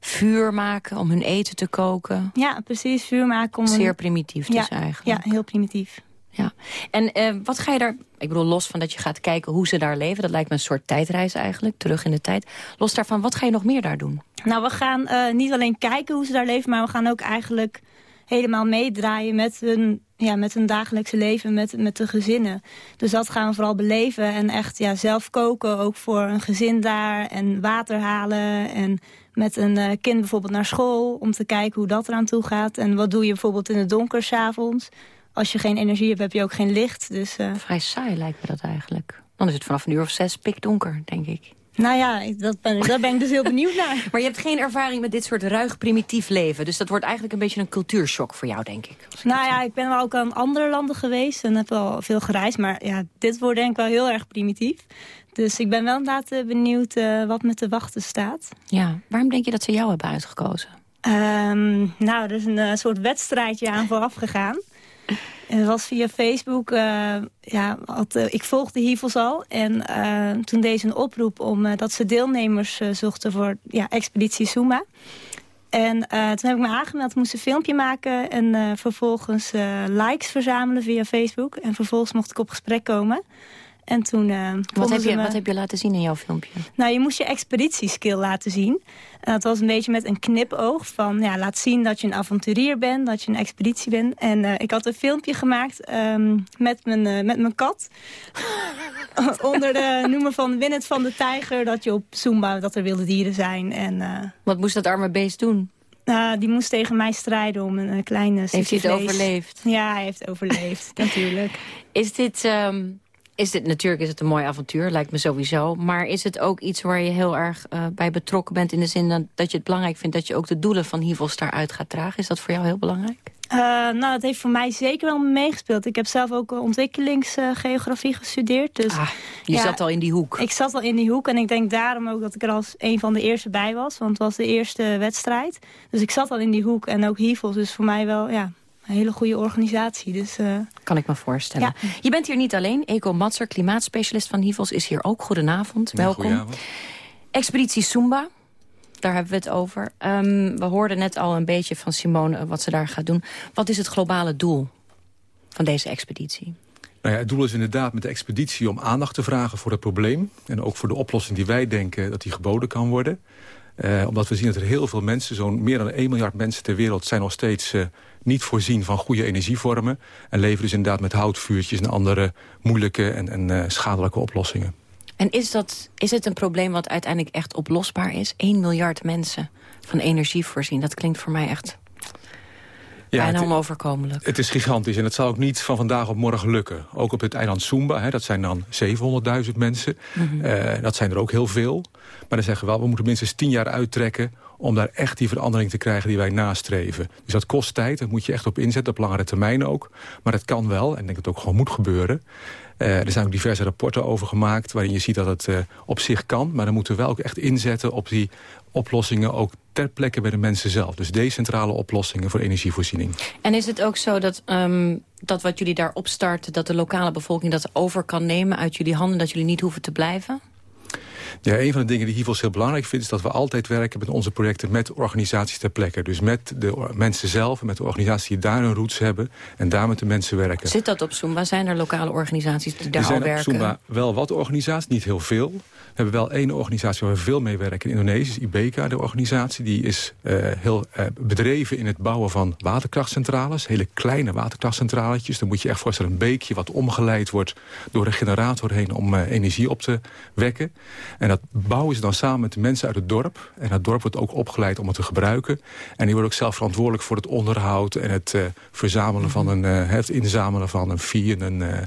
Speaker 8: vuur maken om hun eten te koken.
Speaker 22: Ja, precies, vuur maken. Om
Speaker 8: Zeer primitief dus
Speaker 22: ja,
Speaker 8: eigenlijk.
Speaker 22: Ja, heel primitief.
Speaker 8: Ja. En eh, wat ga je daar... Ik bedoel, los van dat je gaat kijken hoe ze daar leven... dat lijkt me een soort tijdreis eigenlijk, terug in de tijd. Los daarvan, wat ga je nog meer daar doen?
Speaker 22: Nou, we gaan eh, niet alleen kijken hoe ze daar leven... maar we gaan ook eigenlijk helemaal meedraaien met hun, ja, met hun dagelijkse leven, met, met de gezinnen. Dus dat gaan we vooral beleven en echt ja, zelf koken, ook voor een gezin daar. En water halen en met een eh, kind bijvoorbeeld naar school... om te kijken hoe dat eraan toe gaat. En wat doe je bijvoorbeeld in het donker s'avonds? Als je geen energie hebt, heb je ook geen licht. Dus, eh,
Speaker 8: Vrij saai lijkt me dat eigenlijk. Dan is het vanaf een uur of zes pikdonker, denk ik.
Speaker 22: Nou ja, dat ben, daar ben ik dus heel benieuwd naar.
Speaker 8: Maar je hebt geen ervaring met dit soort ruig primitief leven. Dus dat wordt eigenlijk een beetje een cultuurshock voor jou, denk ik.
Speaker 22: Nou ja, ik ben wel ook aan andere landen geweest en heb wel veel gereisd. Maar ja, dit wordt denk ik wel heel erg primitief. Dus ik ben wel inderdaad eh, benieuwd eh, wat me te wachten staat.
Speaker 8: Ja, waarom denk je dat ze jou hebben uitgekozen?
Speaker 22: Ehm, nou, er is een soort wedstrijdje aan vooraf gegaan. En dat was via Facebook. eh, ja, eh, ik volgde Hivels al. En eh, toen deed ze een oproep om, dat ze deelnemers zochten voor ja, Expeditie Suma. En toen heb ik me aangemeld, moest een filmpje maken... en vervolgens likes verzamelen via Facebook. En vervolgens mocht ik op gesprek komen. En toen... eh,
Speaker 8: Wat heb, je,
Speaker 22: me-
Speaker 8: wat heb je laten zien in jouw filmpje?
Speaker 22: nou, je moest je expeditieskill laten zien. En dat was een beetje met een knipoog van... Ja, laat zien dat je een avonturier bent, dat je een expeditie bent. En eh, ik had een filmpje gemaakt ehm, met, mijn, eh, met mijn kat. Onder de noemer van Win het van de tijger... dat je op Zumba, dat er wilde dieren zijn. En,
Speaker 8: Wat moest dat arme beest doen?
Speaker 22: nou, die moest tegen mij strijden om een, kleine
Speaker 8: Heeft hij het overleefd?
Speaker 22: Ja, hij heeft overleefd, natuurlijk.
Speaker 8: Is dit, ehm, is dit, natuurlijk is het een mooi avontuur, lijkt me sowieso. Maar is het ook iets waar je heel erg eh, bij betrokken bent... in de zin dat, dat je het belangrijk vindt dat je ook de doelen van Hivels daaruit gaat dragen? Is dat voor jou heel belangrijk?
Speaker 22: Eh, nou, het heeft voor mij zeker wel meegespeeld. Ik heb zelf ook eh, ontwikkelingsgeografie gestudeerd. Dus,
Speaker 8: Ah, je zat al in die hoek.
Speaker 22: Ik zat al in die hoek en ik denk daarom ook dat ik er als een van de eerste bij was. Want het was de eerste wedstrijd. Dus ik zat al in die hoek en ook Hivels. Dus voor mij wel ja, een hele goede organisatie. Dus, eh,
Speaker 8: Kan ik me voorstellen. Je bent hier niet alleen. Eco Matser, klimaatspecialist van Hivels, is hier ook. Goedenavond, welkom.
Speaker 23: goedenavond.
Speaker 8: Expeditie Sumba, daar hebben we het over. Ehm, we hoorden net al een beetje van Simone eh, wat ze daar gaat doen. Wat is het globale doel van deze expeditie?
Speaker 23: Nou ja, het doel is inderdaad met de expeditie om aandacht te vragen voor het probleem. En ook voor de oplossing die wij denken dat die geboden kan worden. Eh, omdat we zien dat er heel veel mensen, zo'n meer dan 1 miljard mensen ter wereld... zijn nog steeds eh, niet voorzien van goede energievormen. En leven dus inderdaad met houtvuurtjes en andere moeilijke en, en eh, schadelijke oplossingen.
Speaker 8: En is, dat, is het een probleem wat uiteindelijk echt oplosbaar is? 1 miljard mensen van energie voorzien. Dat klinkt voor mij echt bijna
Speaker 23: het-
Speaker 8: onoverkomelijk.
Speaker 23: Het is gigantisch en het zal ook niet van vandaag op morgen lukken. Ook op het eiland Sumba, hè, dat zijn dan 700.000 mensen.
Speaker 8: Mhm.
Speaker 23: Dat zijn er ook heel veel. Maar dan zeggen we wel, we moeten minstens 10 jaar uittrekken... om daar echt die verandering te krijgen die wij nastreven. Dus dat kost tijd, daar moet je echt op inzetten, op langere termijn ook. Maar het kan wel, en ik denk dat het ook gewoon moet gebeuren. Eh, er zijn ook diverse rapporten over gemaakt... waarin je ziet dat het eh, op zich kan. Maar dan moeten we wel ook echt inzetten op die oplossingen ook ter plekke bij de mensen zelf. Dus decentrale oplossingen voor energievoorziening.
Speaker 8: En is het ook zo dat, um, dat wat jullie daar opstarten... dat de lokale bevolking dat over kan nemen uit jullie handen... dat jullie niet hoeven te blijven?
Speaker 23: Ja, een van de dingen die Hivels heel belangrijk vindt... is dat we altijd werken met onze projecten met organisaties ter plekke. Dus met de mensen zelf, met de organisaties die daar hun roots hebben... en daar met de mensen werken.
Speaker 8: Zit dat op Zumba? Zijn er lokale organisaties die daar al werken? Er
Speaker 23: zijn op Zumba wel wat organisaties, niet heel veel. We hebben wel één organisatie waar we veel mee werken in Indonesië. IBECA, de organisatie. Die is uh, heel uh, bedreven in het bouwen van waterkrachtcentrales. Hele kleine waterkrachtcentraletjes. Dan moet je echt voorstellen een beekje wat omgeleid wordt door een generator heen om uh, energie op te wekken. En dat bouwen ze dan samen met de mensen uit het dorp. En dat dorp wordt ook opgeleid om het te gebruiken. En die wordt ook zelf verantwoordelijk voor het onderhoud en het verzamelen van een, het inzamelen van een fee en een,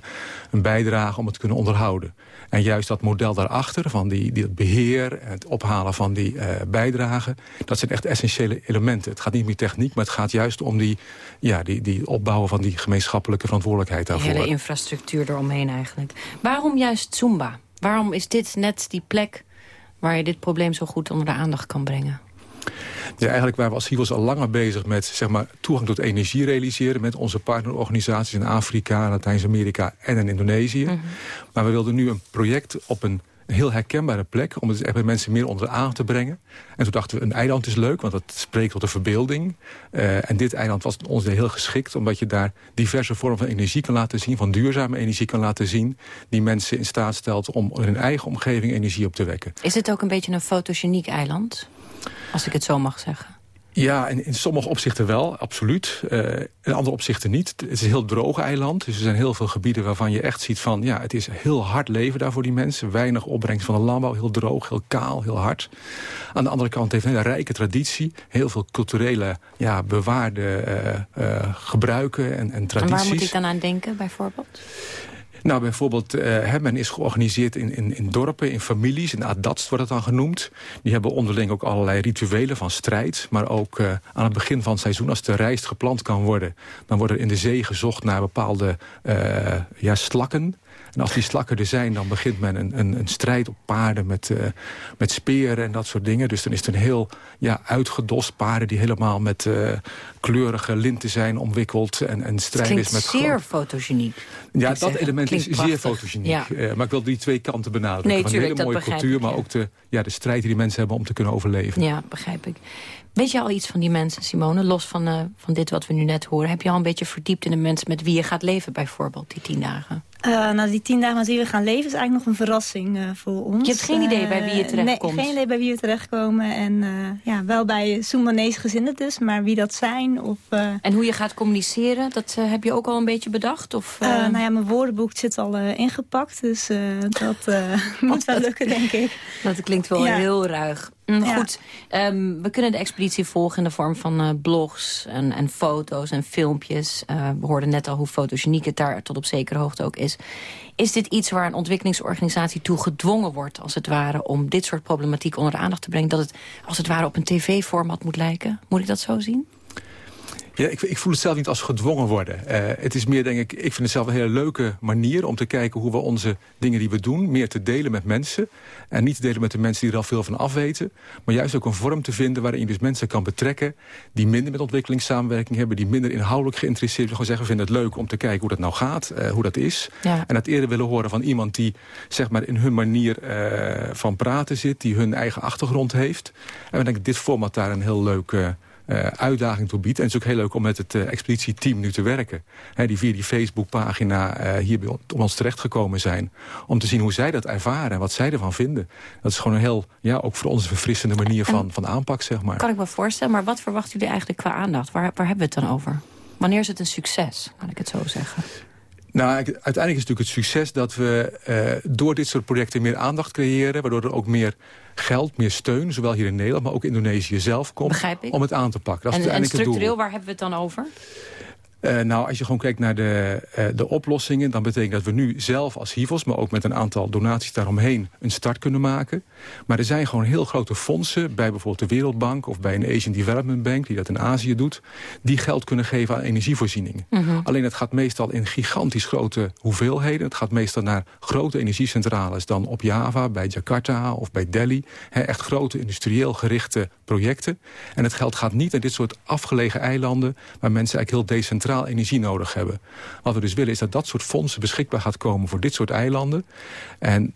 Speaker 23: een bijdrage om het te kunnen onderhouden. En juist dat model daarachter, van die, die beheer... het ophalen van die bijdragen... dat zijn echt essentiële elementen. Het gaat niet meer techniek, maar het gaat juist om die, ja, die, die opbouwen... van die gemeenschappelijke verantwoordelijkheid daarvoor.
Speaker 8: De hele infrastructuur eromheen eigenlijk. Waarom juist Zumba? Waarom is dit net die plek waar je dit probleem zo goed onder de aandacht kan brengen?
Speaker 23: Ja, eigenlijk waren we als Hivels al langer bezig met zeg maar, toegang tot energie realiseren... met onze partnerorganisaties in Afrika, Latijns-Amerika en in Indonesië. Mm -hmm. Maar we wilden nu een project op een heel herkenbare plek... om het echt bij mensen meer onder de aandacht te brengen. En toen dachten we, een eiland is leuk, want dat spreekt tot de verbeelding. Uh, en dit eiland was ons heel geschikt... omdat je daar diverse vormen van energie kan laten zien... van duurzame energie kan laten zien... die mensen in staat stelt om in hun eigen omgeving energie op te wekken.
Speaker 8: Is het ook een beetje een fotogeniek eiland? Als ik het zo mag zeggen.
Speaker 23: Ja, in, in sommige opzichten wel, absoluut. Uh, in andere opzichten niet. Het is een heel droog eiland. Dus er zijn heel veel gebieden waarvan je echt ziet van... ja, het is heel hard leven daar voor die mensen. Weinig opbrengst van de landbouw. Heel droog, heel kaal, heel hard. Aan de andere kant heeft het een hele rijke traditie. Heel veel culturele, ja, bewaarde uh, uh, gebruiken en, en tradities. En
Speaker 8: waar moet ik dan aan denken, bijvoorbeeld?
Speaker 23: Nou, bijvoorbeeld, uh, men is georganiseerd in, in, in dorpen, in families. In Adatst wordt het dan genoemd. Die hebben onderling ook allerlei rituelen van strijd. Maar ook uh, aan het begin van het seizoen, als de rijst geplant kan worden... dan wordt er in de zee gezocht naar bepaalde uh, ja, slakken... En als die slakken er zijn, dan begint men een, een, een strijd op paarden met, uh, met speren en dat soort dingen. Dus dan is het een heel ja, uitgedost paarden die helemaal met uh, kleurige linten zijn omwikkeld. En, en strijd is met
Speaker 8: zeer fotogeniek.
Speaker 23: Ja, dat element klinkt is prachtig. zeer fotogeniek. Ja. Uh, maar ik wil die twee kanten benadrukken.
Speaker 8: Nee,
Speaker 23: van
Speaker 8: tuurlijk,
Speaker 23: een hele mooie cultuur,
Speaker 8: ik,
Speaker 23: maar ook de, ja, de strijd die die mensen hebben om te kunnen overleven.
Speaker 8: Ja, begrijp ik. Weet je al iets van die mensen, Simone? Los van, uh, van dit wat we nu net horen. Heb je al een beetje verdiept in de mensen met wie je gaat leven bijvoorbeeld, die tien dagen?
Speaker 22: Uh, nou, die tien dagen wie we gaan leven is eigenlijk nog een verrassing uh, voor ons.
Speaker 8: Je hebt geen idee bij wie je terechtkomt?
Speaker 22: Nee, geen idee bij wie we terechtkomen. En ja, wel bij Soemanese gezinnen dus, maar wie dat zijn. Of,
Speaker 8: en hoe je gaat communiceren, dat heb je ook al een beetje bedacht? Of,
Speaker 22: nou ja, mijn woordenboek zit al ingepakt, dus dat moet wel lukken, denk ik.
Speaker 8: Dat klinkt wel ja. heel ruig. Mm, ja. Goed, um, we kunnen de expeditie volgen in de vorm van uh, blogs en, en, foto's en filmpjes. Uh, we hoorden net al hoe fotogeniek het daar tot op zekere hoogte ook is. Is dit iets waar een ontwikkelingsorganisatie toe gedwongen wordt... als het ware om dit soort problematiek onder de aandacht te brengen... dat het als het ware op een tv-format moet lijken? Moet ik dat zo zien?
Speaker 23: Ja, ik, ik, voel het zelf niet als gedwongen worden. Uh, het is meer, denk ik, ik vind het zelf een hele leuke manier... om te kijken hoe we onze dingen die we doen... meer te delen met mensen. En niet te delen met de mensen die er al veel van afweten. Maar juist ook een vorm te vinden waarin je dus mensen kan betrekken... die minder met ontwikkelingssamenwerking hebben... die minder inhoudelijk geïnteresseerd zijn. Gewoon zeggen, we vinden het leuk om te kijken hoe dat nou gaat. Uh, hoe dat is.
Speaker 8: Ja.
Speaker 23: En dat eerder willen horen van iemand die zeg maar, in hun manier uh, van praten zit... die hun eigen achtergrond heeft. En we denken dit format daar een heel leuk... Uh, uitdaging toe biedt. En het is ook heel leuk om met het uh, expeditieteam nu te werken. Die via die Facebookpagina uh, hier bij ons terechtgekomen zijn. Om te zien hoe zij dat ervaren en wat zij ervan vinden. Dat is gewoon een heel, ja, ook voor ons een verfrissende manier van, van aanpak, zeg maar.
Speaker 8: Kan ik me voorstellen, maar wat verwachten jullie eigenlijk qua aandacht? Waar, waar hebben we het dan over? Wanneer is het een succes, kan ik het zo zeggen?
Speaker 23: Nou, uiteindelijk is het natuurlijk het succes dat we uh, door dit soort projecten meer aandacht creëren. Waardoor er ook meer geld, meer steun, zowel hier in Nederland, maar ook in Indonesië zelf komt. Om het aan te pakken. Dat
Speaker 8: en,
Speaker 23: is
Speaker 8: en structureel,
Speaker 23: het doel.
Speaker 8: waar hebben we het dan over?
Speaker 23: Uh, nou, als je gewoon kijkt naar de, uh, de oplossingen... dan betekent dat we nu zelf als HIVOS... maar ook met een aantal donaties daaromheen een start kunnen maken. Maar er zijn gewoon heel grote fondsen... bij bijvoorbeeld de Wereldbank of bij een Asian Development Bank... die dat in Azië doet... die geld kunnen geven aan energievoorzieningen. Mm -hmm. Alleen het gaat meestal in gigantisch grote hoeveelheden. Het gaat meestal naar grote energiecentrales... dan op Java, bij Jakarta of bij Delhi. He, echt grote industrieel gerichte projecten. En het geld gaat niet naar dit soort afgelegen eilanden... waar mensen eigenlijk heel decentraal energie nodig hebben. Wat we dus willen is dat dat soort fondsen beschikbaar gaat komen voor dit soort eilanden. En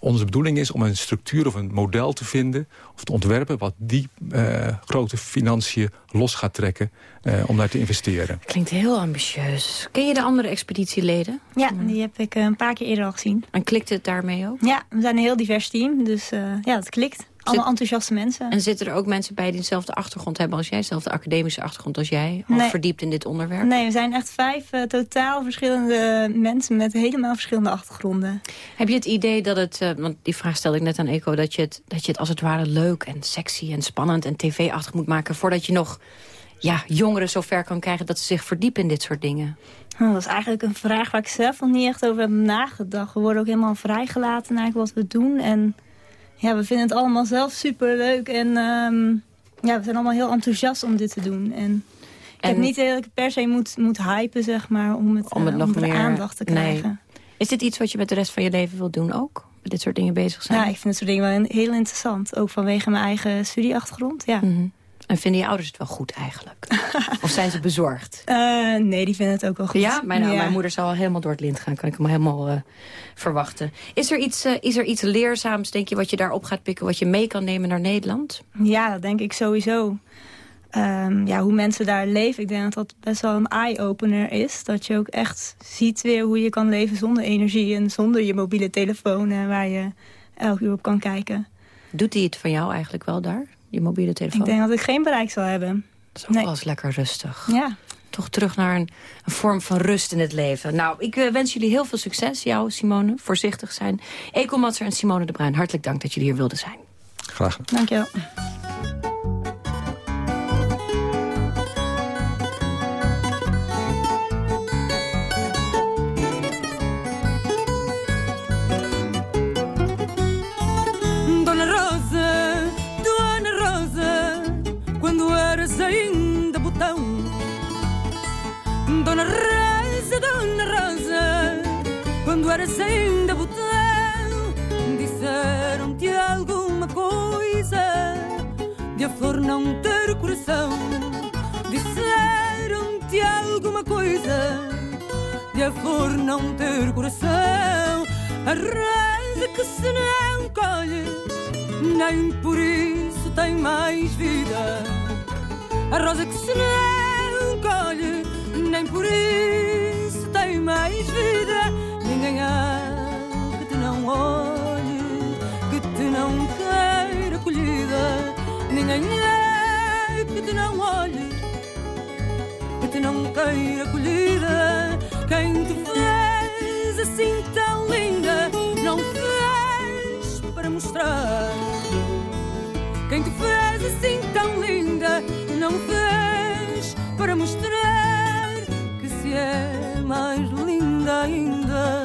Speaker 23: onze bedoeling is om een structuur of een model te vinden... of te ontwerpen wat die uh, grote financiën los gaat trekken... Uh, om daar te investeren.
Speaker 8: Klinkt heel ambitieus. Ken je de andere expeditieleden?
Speaker 22: Ja, die heb ik een paar keer eerder al gezien.
Speaker 8: En klikt het daarmee ook?
Speaker 22: Ja, we zijn een heel divers team, dus uh, ja, dat klikt. Allemaal enthousiaste mensen.
Speaker 8: En zitten er ook mensen bij die dezelfde achtergrond hebben als jij? Dezelfde academische achtergrond als jij? Of
Speaker 22: Nee.
Speaker 8: verdiept in dit onderwerp?
Speaker 22: Nee, we zijn echt vijf uh, totaal verschillende mensen met helemaal verschillende achtergronden.
Speaker 8: Heb je het idee dat het, uh, want die vraag stelde ik net aan Eco... Dat je, het, dat je het als het ware leuk en sexy en spannend en tv-achtig moet maken... voordat je nog ja, jongeren zover kan krijgen dat ze zich verdiepen in dit soort dingen?
Speaker 22: Oh, dat is eigenlijk een vraag waar ik zelf nog niet echt over heb nagedacht. We worden ook helemaal vrijgelaten naar wat we doen. En ja, we vinden het allemaal zelf super leuk. En um, ja, we zijn allemaal heel enthousiast om dit te doen. En ik
Speaker 8: En-
Speaker 22: heb niet dat ik per se moet, moet hypen, zeg maar, om het,
Speaker 8: Om het
Speaker 22: eh,
Speaker 8: nog
Speaker 22: er
Speaker 8: meer
Speaker 22: aandacht te krijgen.
Speaker 8: Nee. Is dit iets wat je met de rest van je leven wilt doen ook? Met dit soort dingen bezig zijn?
Speaker 22: Ja, ik vind het soort dingen wel heel interessant. Ook vanwege mijn eigen studieachtergrond, ja.
Speaker 8: Mhm. En vinden je ouders het wel goed eigenlijk? of zijn ze bezorgd?
Speaker 22: Eh, nee, die vinden het ook wel goed.
Speaker 8: Ja, mijn,
Speaker 22: Ja.
Speaker 8: mijn moeder zal al helemaal door het lint gaan. Kan ik hem helemaal eh, verwachten. Is er, iets, eh, is er iets leerzaams, denk je, wat je daarop gaat pikken... wat je mee kan nemen naar Nederland?
Speaker 22: Ja, dat denk ik sowieso. Ehm, ja, hoe mensen daar leven, ik denk dat dat best wel een eye-opener is. Dat je ook echt ziet weer hoe je kan leven zonder energie... en zonder je mobiele telefoon en waar je elk uur op kan kijken.
Speaker 8: Doet hij het van jou eigenlijk wel daar, je mobiele telefoon?
Speaker 22: Ik denk dat ik geen bereik zal hebben.
Speaker 8: Dat is ook wel eens lekker rustig.
Speaker 22: Ja.
Speaker 8: Toch terug naar een, een vorm van rust in het leven. Nou, ik eh, wens jullie heel veel succes. Jou, Simone, voorzichtig zijn. Eko Matser en Simone de Bruin, hartelijk dank dat jullie hier wilden zijn.
Speaker 23: Graag gedaan.
Speaker 22: Dank je wel.
Speaker 24: Eras ainda botão. Disseram-te alguma coisa de a flor não ter coração. Disseram-te alguma coisa de a flor não ter coração. A rosa que se não colhe, nem por isso tem mais vida. A rosa que se não colhe, nem por isso tem mais vida. Ninguém há que te não olhe, que te não queira colhida. Ninguém há que te não olhe, que te não queira colhida. Quem te fez assim tão linda, não fez para mostrar. Quem te fez assim tão linda, não fez para mostrar que se é mais linda ainda.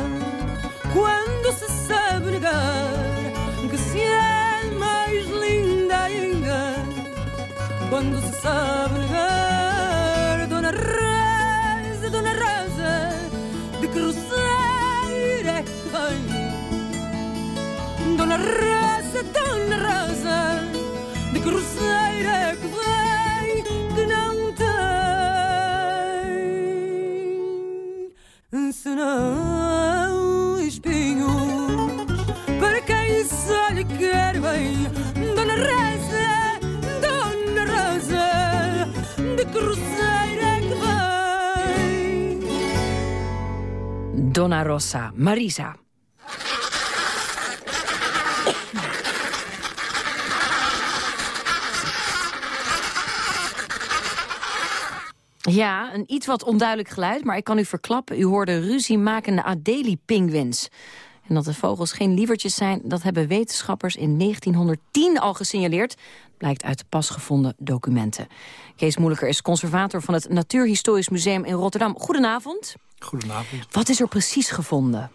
Speaker 24: Quando se sabe negar Dona Rosa, Dona Rosa de que roceira é que vem. Dona Rosa, Dona Rosa de que roceira é que
Speaker 8: Donna Rossa, Marisa. Ja, een iets wat onduidelijk geluid, maar ik kan u verklappen. U hoorde ruziemakende Adelie-pinguïns. En dat de vogels geen lievertjes zijn, dat hebben wetenschappers in 1910 al gesignaleerd. Blijkt uit pas gevonden documenten. Kees Moeilijker is conservator van het Natuurhistorisch Museum in Rotterdam. Goedenavond.
Speaker 25: Goedenavond.
Speaker 8: Wat is er precies gevonden?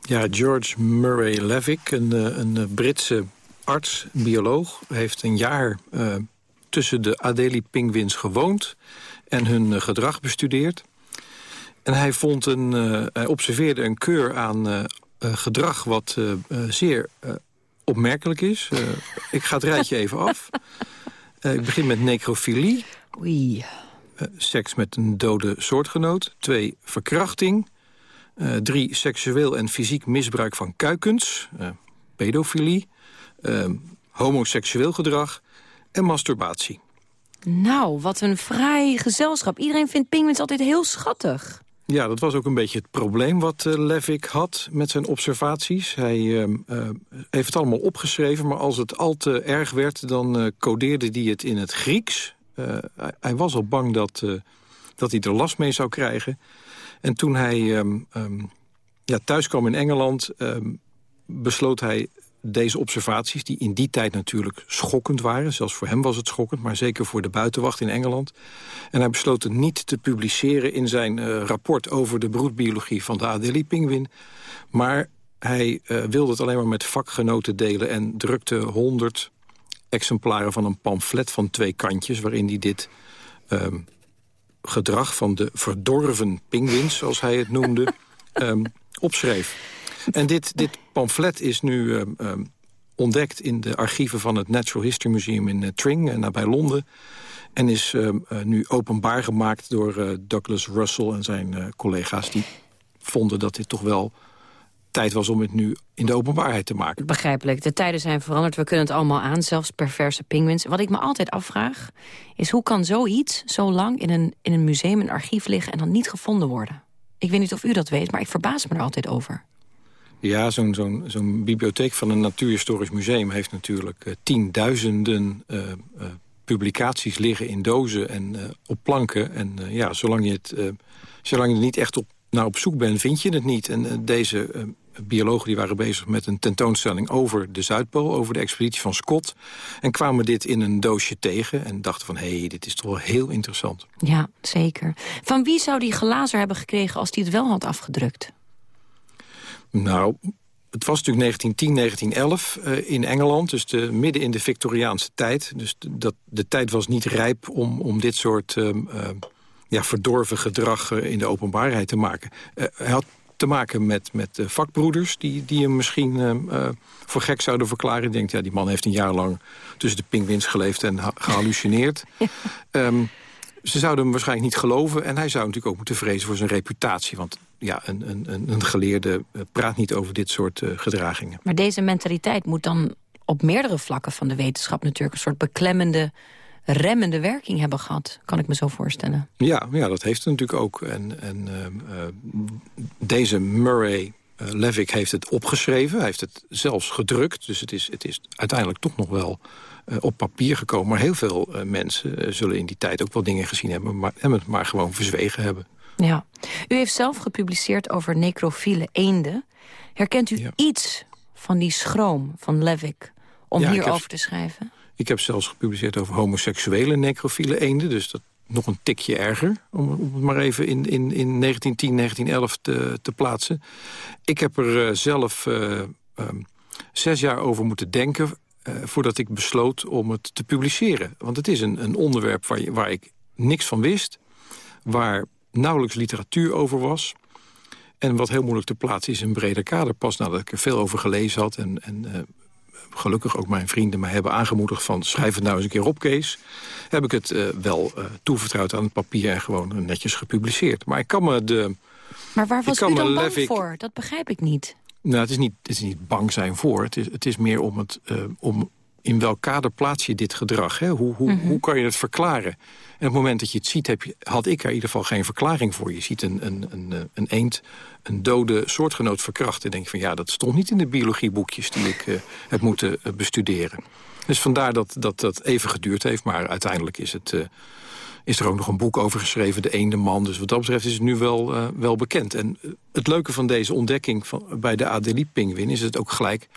Speaker 25: Ja, George Murray Levick, een, eh, een eh, Britse arts, bioloog... heeft een jaar uh, tussen de Adelie-pinguïns gewoond... en hun gedrag bestudeerd. En hij, vond een, uh, hij observeerde een keur aan gedrag wat zeer opmerkelijk is. ik ga het rijtje even af. ik begin met necrofilie.
Speaker 8: Oei.
Speaker 25: seks met een dode soortgenoot. Twee, verkrachting. drie, seksueel en fysiek misbruik van kuikens. pedofilie. homoseksueel gedrag. En masturbatie.
Speaker 8: Nou, wat een fraai gezelschap. Iedereen vindt pinguïns altijd heel schattig.
Speaker 25: Ja, dat was ook een beetje het probleem wat uh, had met zijn observaties. Hij uh, uh, heeft het allemaal opgeschreven, maar als het al te erg werd... dan codeerde hij het in het Grieks. Hij, was al bang dat, dat hij er last mee zou krijgen. En toen hij um, ja, thuis kwam in Engeland... Besloot hij deze observaties, die in die tijd natuurlijk schokkend waren... zelfs voor hem was het schokkend, maar zeker voor de buitenwacht in Engeland. En hij besloot het niet te publiceren in zijn uh, rapport... over de broedbiologie van de Adelie-pinguïn. Maar hij uh, wilde het alleen maar met vakgenoten delen... en drukte honderd exemplaren van een pamflet van twee kantjes... waarin hij dit um, gedrag van de verdorven pinguïns, zoals hij het noemde, um, opschreef. En dit, dit pamflet is nu uh, uh, ontdekt in de archieven van het Natural History Museum in uh, Tring, nabij Londen. En is nu openbaar gemaakt door Douglas Russell en zijn collega's... die vonden dat dit toch wel tijd was om het nu in de openbaarheid te maken.
Speaker 8: Begrijpelijk. De tijden zijn veranderd. We kunnen het allemaal aan, zelfs perverse pinguïns. Wat ik me altijd afvraag, is hoe kan zoiets zo lang in een, in een museum, een archief liggen... en dan niet gevonden worden? Ik weet niet of u dat weet, maar ik verbaas me er altijd over.
Speaker 25: Ja, zo'n bibliotheek van een natuurhistorisch museum... heeft natuurlijk uh, tienduizenden uh, uh, publicaties liggen in dozen en op planken. En ja, zolang je, het, zolang je er niet echt op, naar op zoek bent, vind je het niet. En deze biologen die waren bezig met een tentoonstelling over de Zuidpool... over de expeditie van Scott. En kwamen dit in een doosje tegen en dachten van... hé, hey, dit is toch wel heel interessant.
Speaker 8: Ja, zeker. Van wie zou die glazer hebben gekregen als hij het wel had afgedrukt?
Speaker 25: Nou, het was natuurlijk 1910, 1911 uh, in Engeland. Dus de, midden in de Victoriaanse tijd. Dus de, dat, de tijd was niet rijp om, om dit soort uh, uh, ja, verdorven gedrag in de openbaarheid te maken. hij had te maken met, met vakbroeders die, die hem misschien voor gek zouden verklaren. Ik denk, ja, die man heeft een jaar lang tussen de pinguïns geleefd en gehallucineerd. um, ze zouden hem waarschijnlijk niet geloven. En hij zou natuurlijk ook moeten vrezen voor zijn reputatie. Want ja, een, een, een geleerde eh, praat niet over dit soort uh, gedragingen.
Speaker 8: Maar deze mentaliteit moet dan op meerdere vlakken van de wetenschap... natuurlijk een soort beklemmende, remmende werking hebben gehad. Kan ik me zo voorstellen.
Speaker 25: Ja, ja dat heeft het natuurlijk ook. En, en uh, deze Murray uh, Levick heeft het opgeschreven. Hij heeft het zelfs gedrukt. Dus het is, het is uiteindelijk toch nog wel uh, op papier gekomen. Maar heel veel mensen zullen in die tijd ook wel dingen gezien hebben... maar, en het maar gewoon verzwegen hebben.
Speaker 8: Ja. U heeft zelf gepubliceerd over necrofiele eenden. Herkent u ja. iets van die schroom van Levick om ja, hierover te schrijven?
Speaker 25: Ik heb zelfs gepubliceerd over homoseksuele necrofiele eenden. Dus dat nog een tikje erger, om, om het maar even in, in, in 1910, 1911 te, te plaatsen. Ik heb er uh, zelf uh, um, zes jaar over moeten denken... Uh, voordat ik besloot om het te publiceren. Want het is een, een onderwerp waar, je, waar ik niks van wist... waar nauwelijks literatuur over was... En wat heel moeilijk te plaatsen is een breder kader. Pas nadat ik er veel over gelezen had en, en gelukkig ook mijn vrienden mij hebben aangemoedigd van... schrijf het nou eens een keer op, Kees. Heb ik het uh, wel uh, toevertrouwd aan het papier en gewoon netjes gepubliceerd. Maar ik kan me de...
Speaker 8: Maar waar was u dan bang voor? Dat begrijp ik niet.
Speaker 25: Nou, het is niet, het is niet bang zijn voor. Het is, het is meer om, het, uh, om in welk kader plaats je dit gedrag? Hè? Hoe, hoe, mm -hmm. hoe kan je het verklaren? En op het moment dat je het ziet, heb je, had ik er in ieder geval geen verklaring voor. Je ziet een, een, een, een eend een dode soortgenoot verkrachten. En denk je van ja, dat stond niet in de biologieboekjes die ik uh, heb moeten uh, bestuderen. Dus vandaar dat, dat dat even geduurd heeft. Maar uiteindelijk is het, uh, is er ook nog een boek over geschreven, De Eende Man. Dus wat dat betreft is het nu wel, wel bekend. En het leuke van deze ontdekking van, bij de Adelie-pinguïn... is het ook gelijk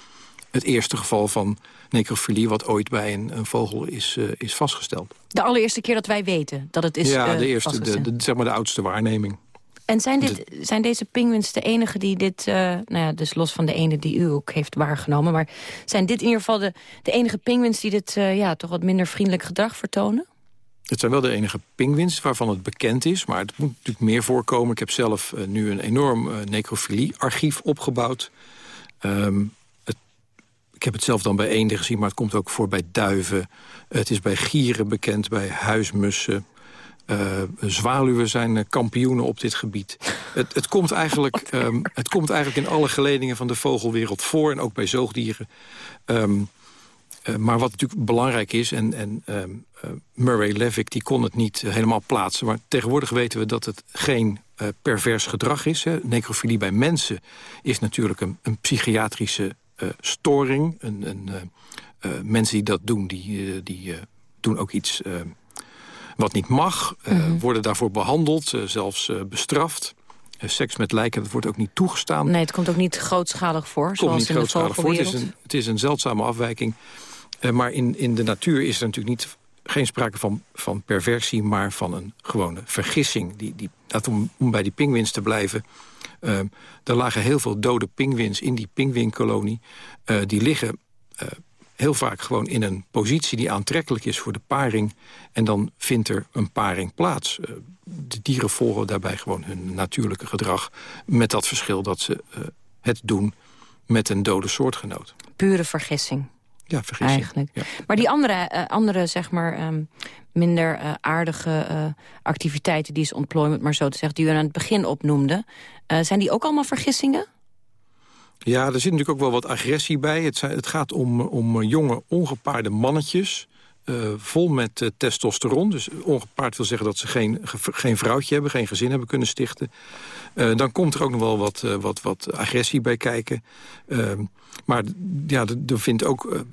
Speaker 25: het eerste geval van necrofilie... wat ooit bij een, een vogel is, uh, is vastgesteld.
Speaker 8: De allereerste keer dat wij weten dat het is
Speaker 25: Ja, de, eerste, de, de, zeg maar de oudste waarneming.
Speaker 8: En zijn, dit, zijn deze pinguïns de enige die dit... Uh, nou ja, dus los van de ene die u ook heeft waargenomen... maar zijn dit in ieder geval de, de enige pinguïns... die dit uh, ja, toch wat minder vriendelijk gedrag vertonen?
Speaker 25: Het zijn wel de enige pinguïns waarvan het bekend is. Maar het moet natuurlijk meer voorkomen. Ik heb zelf uh, nu een enorm necrofilie-archief opgebouwd. Um, het, ik heb het zelf dan bij eenden gezien, maar het komt ook voor bij duiven. Het is bij gieren bekend, bij huismussen, uh, zwaluwen zijn kampioenen op dit gebied. Het, het, komt eigenlijk, um, het komt eigenlijk in alle geledingen van de vogelwereld voor... en ook bij zoogdieren. Um, uh, maar wat natuurlijk belangrijk is... en, en um, uh, Murray Levick die kon het niet helemaal plaatsen... maar tegenwoordig weten we dat het geen pervers gedrag is. Hè. Necrofilie bij mensen is natuurlijk een, een psychiatrische storing. Een, een, mensen die dat doen, die, die doen ook iets wat niet mag. Mm -hmm. worden daarvoor behandeld, zelfs bestraft. seks met lijken, dat wordt ook niet toegestaan.
Speaker 8: Nee, het komt ook niet grootschalig voor,
Speaker 25: komt
Speaker 8: zoals
Speaker 25: niet
Speaker 8: in
Speaker 25: grootschalig voor. Het is, een, het is een zeldzame afwijking. maar in, in de natuur is er natuurlijk niet, geen sprake van, van perversie... maar van een gewone vergissing. Die, die, dat om, om bij die pinguïns te blijven... er lagen heel veel dode pinguïns in die pinguïnkolonie. die liggen heel vaak gewoon in een positie die aantrekkelijk is voor de paring. En dan vindt er een paring plaats. Uh, de dieren volgen daarbij gewoon hun natuurlijke gedrag. Met dat verschil dat ze uh, het doen met een dode soortgenoot.
Speaker 8: Pure vergissing.
Speaker 25: Ja.
Speaker 8: Eigenlijk.
Speaker 25: Ja.
Speaker 8: Maar die andere, uh, andere zeg maar, um, minder aardige activiteiten... die is ontplooiend, maar zo te zeggen, die u aan het begin opnoemde... zijn die ook allemaal vergissingen?
Speaker 25: Ja, er zit natuurlijk ook wel wat agressie bij. Het, het gaat om, om jonge, ongepaarde mannetjes... Uh, vol met uh, testosteron. Dus ongepaard wil zeggen dat ze geen, geen vrouwtje hebben... geen gezin hebben kunnen stichten. Uh, dan komt er ook nog wel wat, wat, wat agressie bij kijken. Ehm, maar ja, er vindt ook...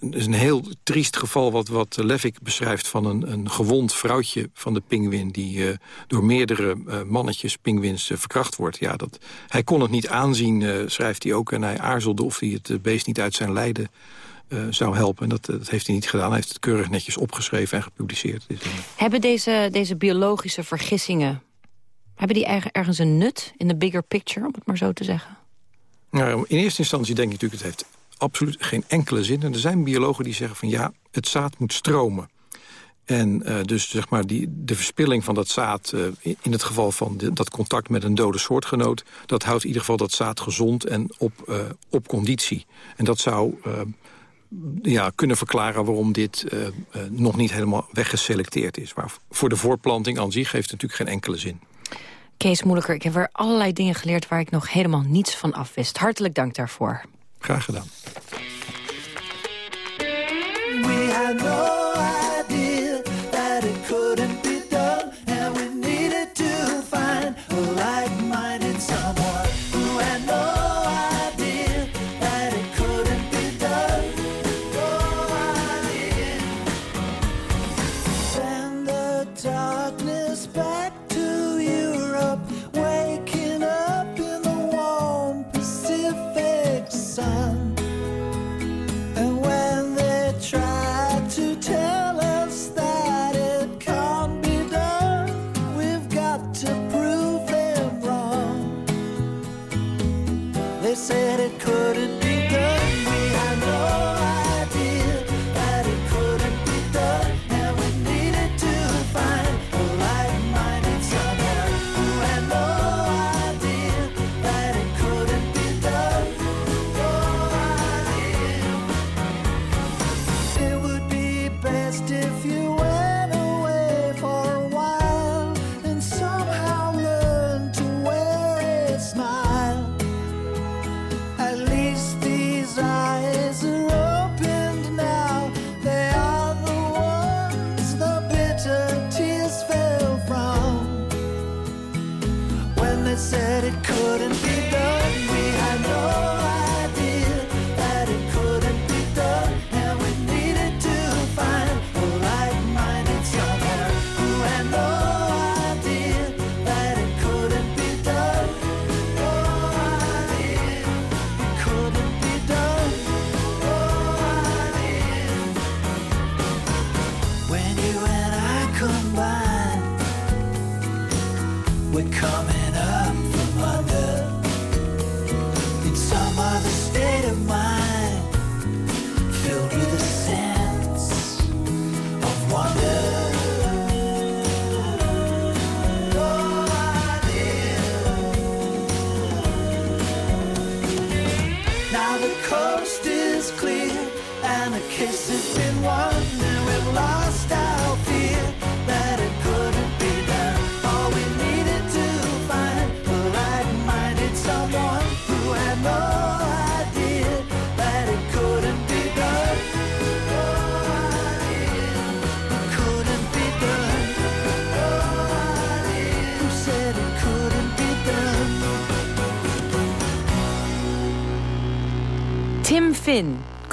Speaker 25: er is een heel triest geval wat, wat Levick beschrijft... van een, een gewond vrouwtje van de pinguïn... die door meerdere mannetjes pinguïns verkracht wordt. Ja, dat, hij kon het niet aanzien, schrijft hij ook. En hij aarzelde of hij het beest niet uit zijn lijden uh, zou helpen. En dat, dat, heeft hij niet gedaan. Hij heeft het keurig netjes opgeschreven en gepubliceerd.
Speaker 8: Hebben deze, deze biologische vergissingen... hebben die ergens een nut in de bigger picture, om het maar zo te zeggen?
Speaker 25: Nou, in eerste instantie denk ik natuurlijk... het heeft absoluut geen enkele zin. En er zijn biologen die zeggen van ja, het zaad moet stromen. En uh, dus zeg maar die, de verspilling van dat zaad, uh, in het geval van de, dat contact met een dode soortgenoot... dat houdt in ieder geval dat zaad gezond en op, uh, op conditie. En dat zou ja, kunnen verklaren waarom dit uh, uh, nog niet helemaal weggeselecteerd is. Maar voor de voorplanting aan zich heeft het natuurlijk geen enkele zin.
Speaker 8: Kees Moeilijker, ik heb weer allerlei dingen geleerd... waar ik nog helemaal niets van afwist. Hartelijk dank daarvoor.
Speaker 25: Graag gedaan.
Speaker 26: We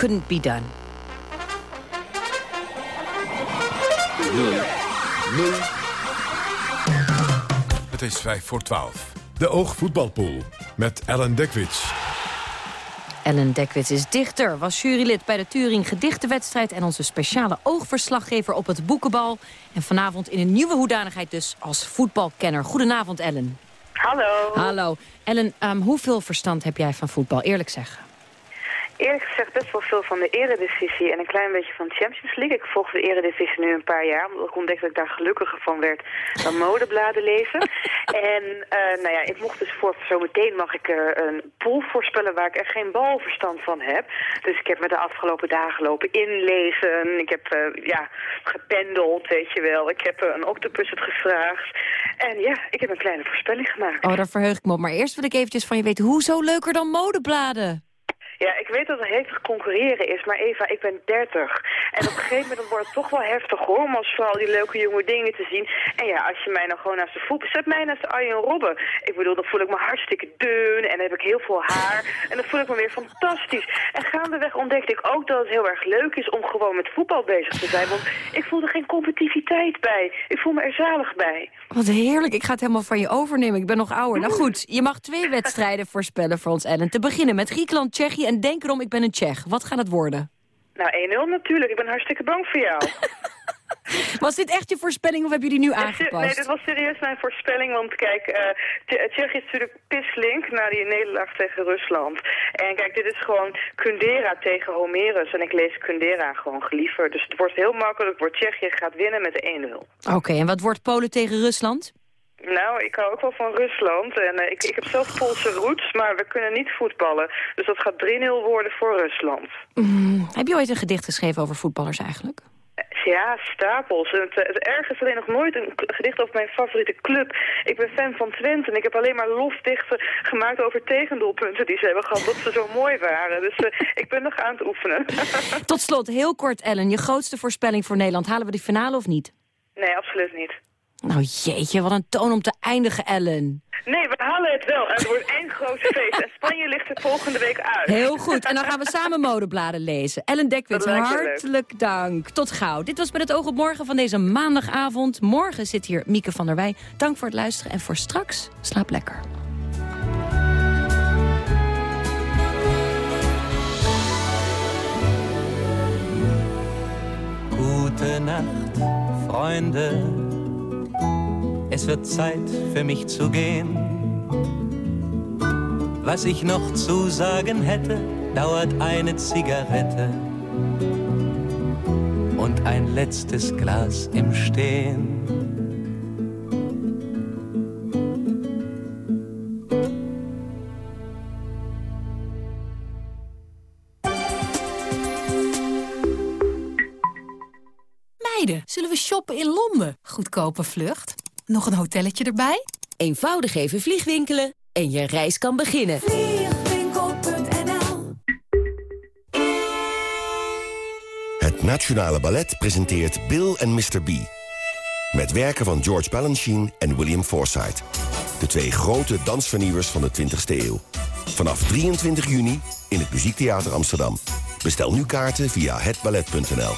Speaker 26: Couldn't Be Done.
Speaker 7: Het is 5 voor 12. De Oogvoetbalpool met Ellen Dekwits.
Speaker 8: Ellen Dekwits is dichter, was jurylid bij de Turing Gedichtenwedstrijd... en onze speciale oogverslaggever op het boekenbal. En vanavond in een nieuwe hoedanigheid dus als voetbalkenner. Goedenavond, Ellen.
Speaker 27: Hallo.
Speaker 8: Hallo. Ellen, ehm, hoeveel verstand heb jij van voetbal? Eerlijk zeggen.
Speaker 27: Eerlijk gezegd best wel veel van de eredivisie en een klein beetje van de Champions League. Ik volg de eredivisie nu een paar jaar, omdat ik ontdekte dat ik daar gelukkiger van werd dan modebladen lezen. en uh, nou ja, ik mocht dus voor zometeen mag ik uh, een pool voorspellen waar ik echt geen balverstand van heb. Dus ik heb me de afgelopen dagen lopen inlezen. Ik heb uh, ja, gependeld, weet je wel. Ik heb een octopus het gevraagd. En ja, ik heb een kleine voorspelling gemaakt.
Speaker 8: Oh, daar verheug ik me op. Maar eerst wil ik eventjes van je weten, hoezo leuker dan modebladen?
Speaker 27: Ja, ik weet dat het hevig concurreren is, maar Eva, ik ben 30. En op een gegeven moment wordt het toch wel heftig hoor, om als vooral die leuke jonge dingen te zien. En ja, als je mij nou gewoon naast de voet zet mij naast de Arjen Robben. Ik bedoel, dan voel ik me hartstikke dun en dan heb ik heel veel haar. En dan voel ik me weer fantastisch. En gaandeweg ontdekte ik ook dat het heel erg leuk is om gewoon met voetbal bezig te zijn. Want ik voel er geen competitiviteit bij. Ik voel me er zalig bij.
Speaker 8: Wat heerlijk, ik ga het helemaal van je overnemen. Ik ben nog ouder. Nou goed, je mag twee wedstrijden voorspellen voor ons, Ellen. Te beginnen met Griekenland, Tsjechië en denk erom, ik ben een Tsjech. Wat gaat het worden?
Speaker 27: Nou, 1-0 natuurlijk. Ik ben hartstikke bang voor jou.
Speaker 8: Was dit echt je voorspelling of heb je die nu aangepast?
Speaker 27: Nee, dit was serieus mijn voorspelling. Want kijk, uh, Tsjechië is natuurlijk pislink na die nederlaag tegen Rusland. En kijk, dit is gewoon Kundera tegen Homerus. En ik lees Kundera gewoon geliever. Dus het wordt heel makkelijk. Wordt Tsjechië gaat winnen met 1-0.
Speaker 8: Oké, en wat wordt Polen tegen Rusland?
Speaker 27: Nou, ik hou ook wel van Rusland. En uh, ik, ik heb zelf Poolse roots, maar we kunnen niet voetballen. Dus dat gaat 3-0 worden voor Rusland.
Speaker 8: Mm, heb je ooit een gedicht geschreven over voetballers eigenlijk?
Speaker 27: Ja, stapels. Het, het erg is alleen nog nooit een gedicht over mijn favoriete club. Ik ben fan van Twente en ik heb alleen maar lofdichten gemaakt over tegendoelpunten die ze hebben gehad. Dat ze zo mooi waren. Dus uh, ik ben nog aan het oefenen.
Speaker 8: Tot slot, heel kort Ellen. Je grootste voorspelling voor Nederland. Halen we die finale of niet?
Speaker 27: Nee, absoluut niet.
Speaker 8: Nou jeetje, wat een toon om te eindigen, Ellen.
Speaker 27: Nee, we halen het wel. Het wordt één groot feest. En Spanje ligt er volgende week uit.
Speaker 8: Heel goed. En dan gaan we samen modebladen lezen. Ellen Dekwits, hartelijk dank. Tot gauw. Dit was met het oog op morgen van deze maandagavond. Morgen zit hier Mieke van der Wij. Dank voor het luisteren. En voor straks, slaap lekker.
Speaker 6: Gute Nacht, Freunde. Es wird Zeit für mich zu gehen. Was ich noch zu sagen hätte, dauert eine Zigarette und ein letztes Glas im Stehen.
Speaker 28: Meiden, zullen we shoppen in Londen? Goedkope vlucht. Nog een hotelletje erbij?
Speaker 29: Eenvoudig even vliegwinkelen en je reis kan beginnen.
Speaker 17: Vliegwinkel.nl
Speaker 30: Het Nationale Ballet presenteert Bill en Mr. B. Met werken van George Balanchine en William Forsythe. De twee grote dansvernieuwers van de 20e eeuw. Vanaf 23 juni in het Muziektheater Amsterdam. Bestel nu kaarten via hetballet.nl.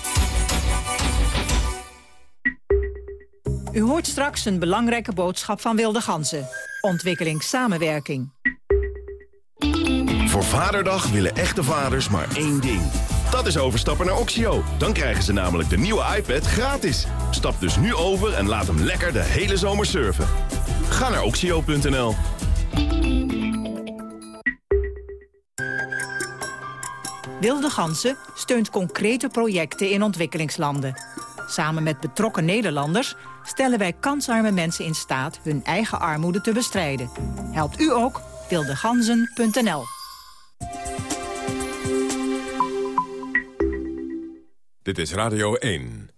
Speaker 31: U hoort straks een belangrijke boodschap van Wilde Ganzen. Ontwikkelingssamenwerking.
Speaker 32: Voor Vaderdag willen echte vaders maar één ding.
Speaker 3: Dat is overstappen naar Oxio. Dan krijgen ze namelijk de nieuwe iPad gratis. Stap dus nu over en laat hem lekker de hele zomer surfen. Ga naar oxio.nl.
Speaker 31: Wilde Gansen steunt concrete projecten in ontwikkelingslanden. Samen met betrokken Nederlanders stellen wij kansarme mensen in staat hun eigen armoede te bestrijden. Helpt u ook? wildeganzen.nl
Speaker 7: Dit is Radio 1.